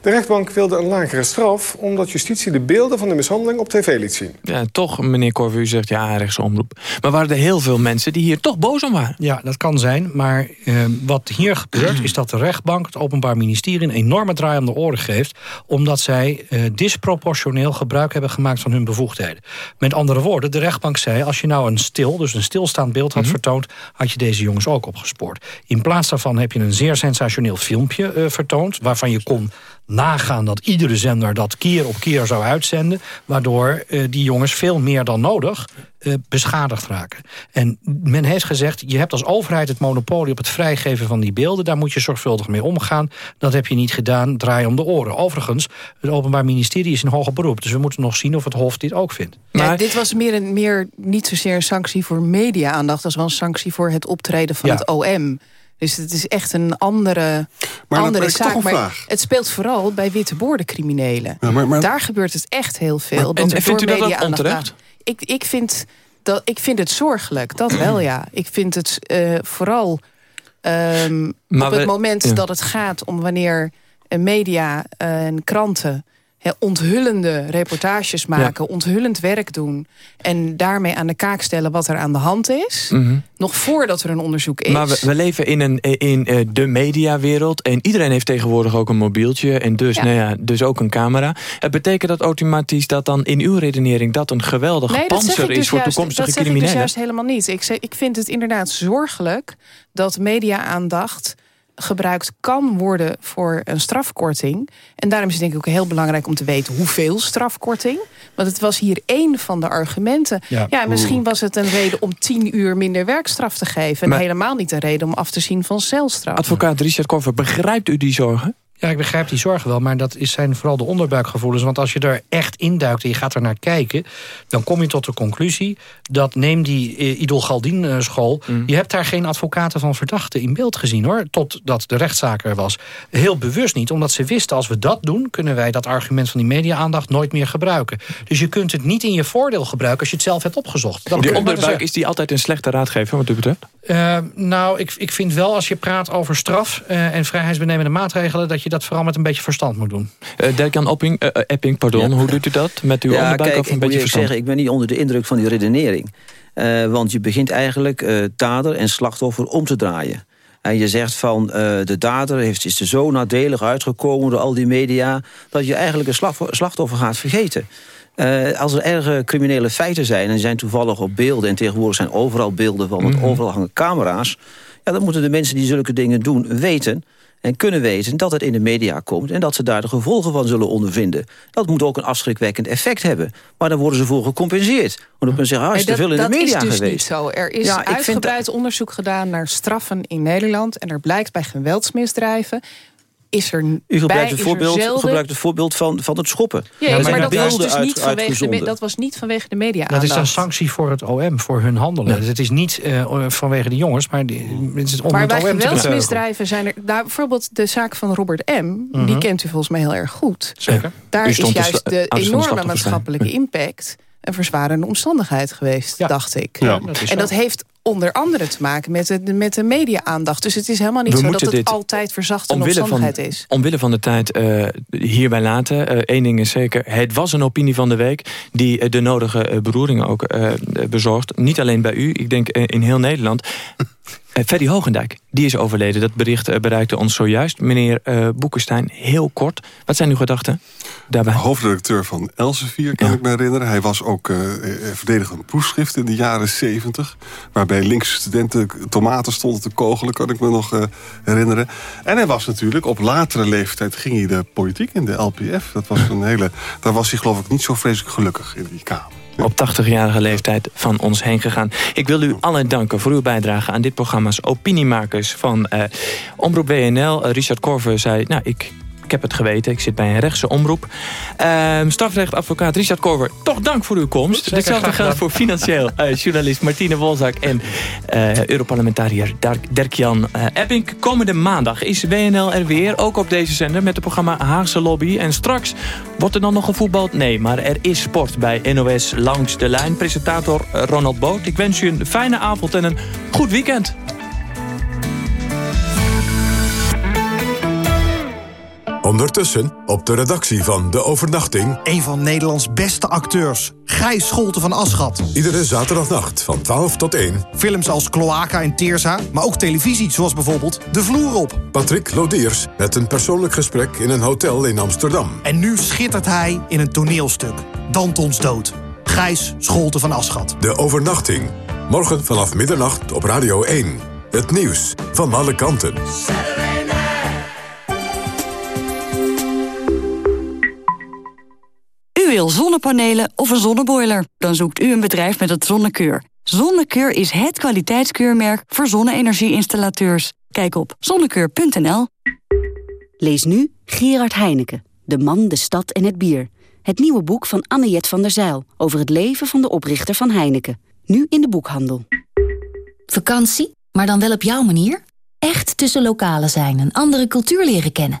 De rechtbank wilde een lagere straf... omdat justitie de beelden van de mishandeling op tv liet zien. Ja, toch, meneer Corvu zegt ja, rechtse omroep. Maar waren er heel veel mensen die hier toch boos om waren? Ja, dat kan zijn. Maar eh, wat hier gebeurt (clears throat) is dat de rechtbank... het Openbaar Ministerie een enorme draai om de oren geeft... omdat zij eh, disproportioneel gebruik hebben gemaakt van hun bevoegdheden. Met andere woorden, de rechtbank zei... als je nou een stil, dus een stilstaand beeld had vertoond... had je deze jongens ook opgespoord. In plaats daarvan heb je een zeer sensationeel filmpje eh, vertoond... waarvan je kon nagaan dat iedere zender dat keer op keer zou uitzenden... waardoor eh, die jongens veel meer dan nodig eh, beschadigd raken. En men heeft gezegd, je hebt als overheid het monopolie... op het vrijgeven van die beelden, daar moet je zorgvuldig mee omgaan. Dat heb je niet gedaan, draai om de oren. Overigens, het Openbaar Ministerie is in hoger beroep... dus we moeten nog zien of het Hof dit ook vindt. Ja, dit was meer, een, meer niet zozeer een sanctie voor media-aandacht... als wel een sanctie voor het optreden van Ja. het OM... Dus het is echt een andere, Maar andere zaak. een Maar vraag. het speelt vooral bij witte boordencriminelen. Ja, maar- maar- Daar gebeurt het echt heel veel. Maar- dat en vindt u dat ook onterecht? Ik, ik, vind dat, ik vind het zorgelijk, dat wel ja. Ik vind het eh, vooral ehm, Maar op het we- moment ja. dat het gaat om wanneer eh, media en kranten hè, onthullende reportages maken, onthullend werk doen en daarmee aan de kaak stellen wat er aan de hand is, Mhm. nog voordat er een onderzoek is. Maar we, we leven in, een, in eh, de mediawereld. En iedereen heeft tegenwoordig ook een mobieltje. En dus, Ja. nou ja, dus ook een camera. Het betekent dat automatisch dat dan in uw redenering... dat een geweldig Nee, panzer is dus voor juist, toekomstige dat zeg ik criminelen. dus juist helemaal niet. Ik, zeg, ik vind het inderdaad zorgelijk dat media-aandacht gebruikt kan worden voor een strafkorting. En daarom is het denk ik ook heel belangrijk om te weten hoeveel strafkorting. Want het was hier één van de argumenten. Ja. Ja, misschien was het een reden om tien uur minder werkstraf te geven. En Maar- helemaal niet een reden om af te zien van celstraf. Advocaat Richard Koffer, begrijpt u die zorgen? Ja, ik begrijp die zorgen wel, maar dat is, zijn vooral de onderbuikgevoelens. Want als je er echt induikt en je gaat er naar kijken... dan kom je tot de conclusie dat neem die eh, Idol Galdien eh, school... je hebt daar geen advocaten van verdachten in beeld gezien, hoor. Totdat de rechtszaak er was. Heel bewust niet, omdat ze wisten... als we dat doen, kunnen wij dat argument van die media-aandacht nooit meer gebruiken. Dus je kunt het niet in je voordeel gebruiken als je het zelf hebt opgezocht. Dat die onderbuik, is die altijd een slechte raadgever wat u betreft? Eh, nou, ik, ik vind wel als je praat over straf en vrijheidsbenemende maatregelen... dat je dat vooral met een beetje verstand moet doen. Uh, Dirk-Jan Opping, eh, Epping, pardon, hoe doet u dat? Met uw ja, onderbuik kijk, of een ik moet beetje je verstand? zeggen, ik ben niet onder de indruk van die redenering. Eh, want je begint eigenlijk eh, dader en slachtoffer om te draaien. En je zegt van eh, de dader heeft, is er zo nadelig uitgekomen door al die media... dat je eigenlijk een slachto- slachtoffer gaat vergeten. Eh, als er erge criminele feiten zijn en die zijn toevallig op beelden... en tegenwoordig zijn overal beelden van, want Mhm. overal hangen camera's... Ja, dan moeten de mensen die zulke dingen doen weten en kunnen weten dat het in de media komt... en dat ze daar de gevolgen van zullen ondervinden. Dat moet ook een afschrikwekkend effect hebben. Maar dan worden ze voor gecompenseerd. Omdat men zegt, ah, is te veel in de media dat is dus geweest. niet zo. Er is Ja, ik vind uitgebreid onderzoek gedaan naar straffen in Nederland. En er blijkt bij geweldsmisdrijven... is er U bij, gebruikt het is er voorbeeld, gebruikt het voorbeeld van, van het schoppen. Ja, maar, dat, was dus uit- niet vanwege de, dat was niet vanwege de media Dat is een sanctie voor het OM, voor hun handelen. Dus het is niet eh, vanwege de jongens, maar die, het is om maar het OM te geweldsmisdrijven zijn er... Nou, bijvoorbeeld de zaak van Robert M., die Mhm. kent u volgens mij heel erg goed. Zeker. Daar is dus juist de- enorme maatschappelijke impact... een verzwarende omstandigheid geweest, dacht ik. Ja, dat en dat heeft onder andere te maken met de, met de media-aandacht. Dus het is helemaal niet We zo dat het altijd verzachtende omwille omstandigheid van, is. Omwille van de tijd eh, hierbij laten. Eén ding is zeker, het was een opinie van de week... die eh, de nodige eh, beroering ook eh, bezorgt. Niet alleen bij u, ik denk eh, in heel Nederland. Eh Ferdy Hogendijk, die is overleden. Dat bericht eh, bereikte ons zojuist. Meneer eh Boekenstein, heel kort. Wat zijn uw gedachten daarbij? Hoofdredacteur van Elsevier, kan ik me herinneren. Hij was ook eh, verdediger van proefschrift in de jaren 70. Waarbij linkse studenten tomaten stonden te kogelen, kan ik me nog herinneren. En hij was natuurlijk, op latere leeftijd ging hij de politiek in, de LPF. Dat was een hele, daar was hij geloof ik niet zo vreselijk gelukkig in die Kamer. Op 80-jarige leeftijd van ons heen gegaan. Ik wil u allen danken voor uw bijdrage aan dit programma's Opiniemakers van eh, Omroep WNL. Eh, Richard Korver zei, nou, ik, ik heb het geweten, ik zit bij een rechtse omroep. Ehm strafrechtadvocaat Richard Korver, toch dank voor uw komst. Zeker, Hetzelfde geldt voor financieel eh, journalist Martine Wolzak en eh, Europarlementariër Dirk- Dirk-Jan eh, Epping. Komende maandag is WNL er weer, ook op deze zender, met het programma Haagse Lobby. En straks wordt er dan nog gevoetbald? Nee, maar er is sport bij NOS Langs de Lijn. Presentator eh, Ronald Boot. Ik wens u een fijne avond en een goed weekend. Ondertussen op de redactie van De Overnachting... Een van Nederlands beste acteurs, Gijs Scholte van Aschat. Iedere zaterdagnacht van 12 tot 1. Films als Cloaca en Teersa, maar ook televisie zoals bijvoorbeeld De Vloer op. Patrick Lodiers met een persoonlijk gesprek in een hotel in Amsterdam. En nu schittert hij in een toneelstuk, Dantons Dood. Gijs Scholte van Aschat. De Overnachting. Morgen vanaf middernacht op Radio 1. Het nieuws van alle kanten. Wil zonnepanelen of een zonneboiler? Dan zoekt u een bedrijf met het Zonnekeur. Zonnekeur is het kwaliteitskeurmerk voor zonne-energie-installateurs. Kijk op zonnekeur.nl. Lees nu Gerard Heineken, De man, de stad en het bier. Het nieuwe boek van Anne-Jet van der Zijl... over het leven van de oprichter van Heineken. Nu in de boekhandel. Vakantie, maar dan wel op jouw manier? Echt tussen lokalen zijn en andere cultuur leren kennen.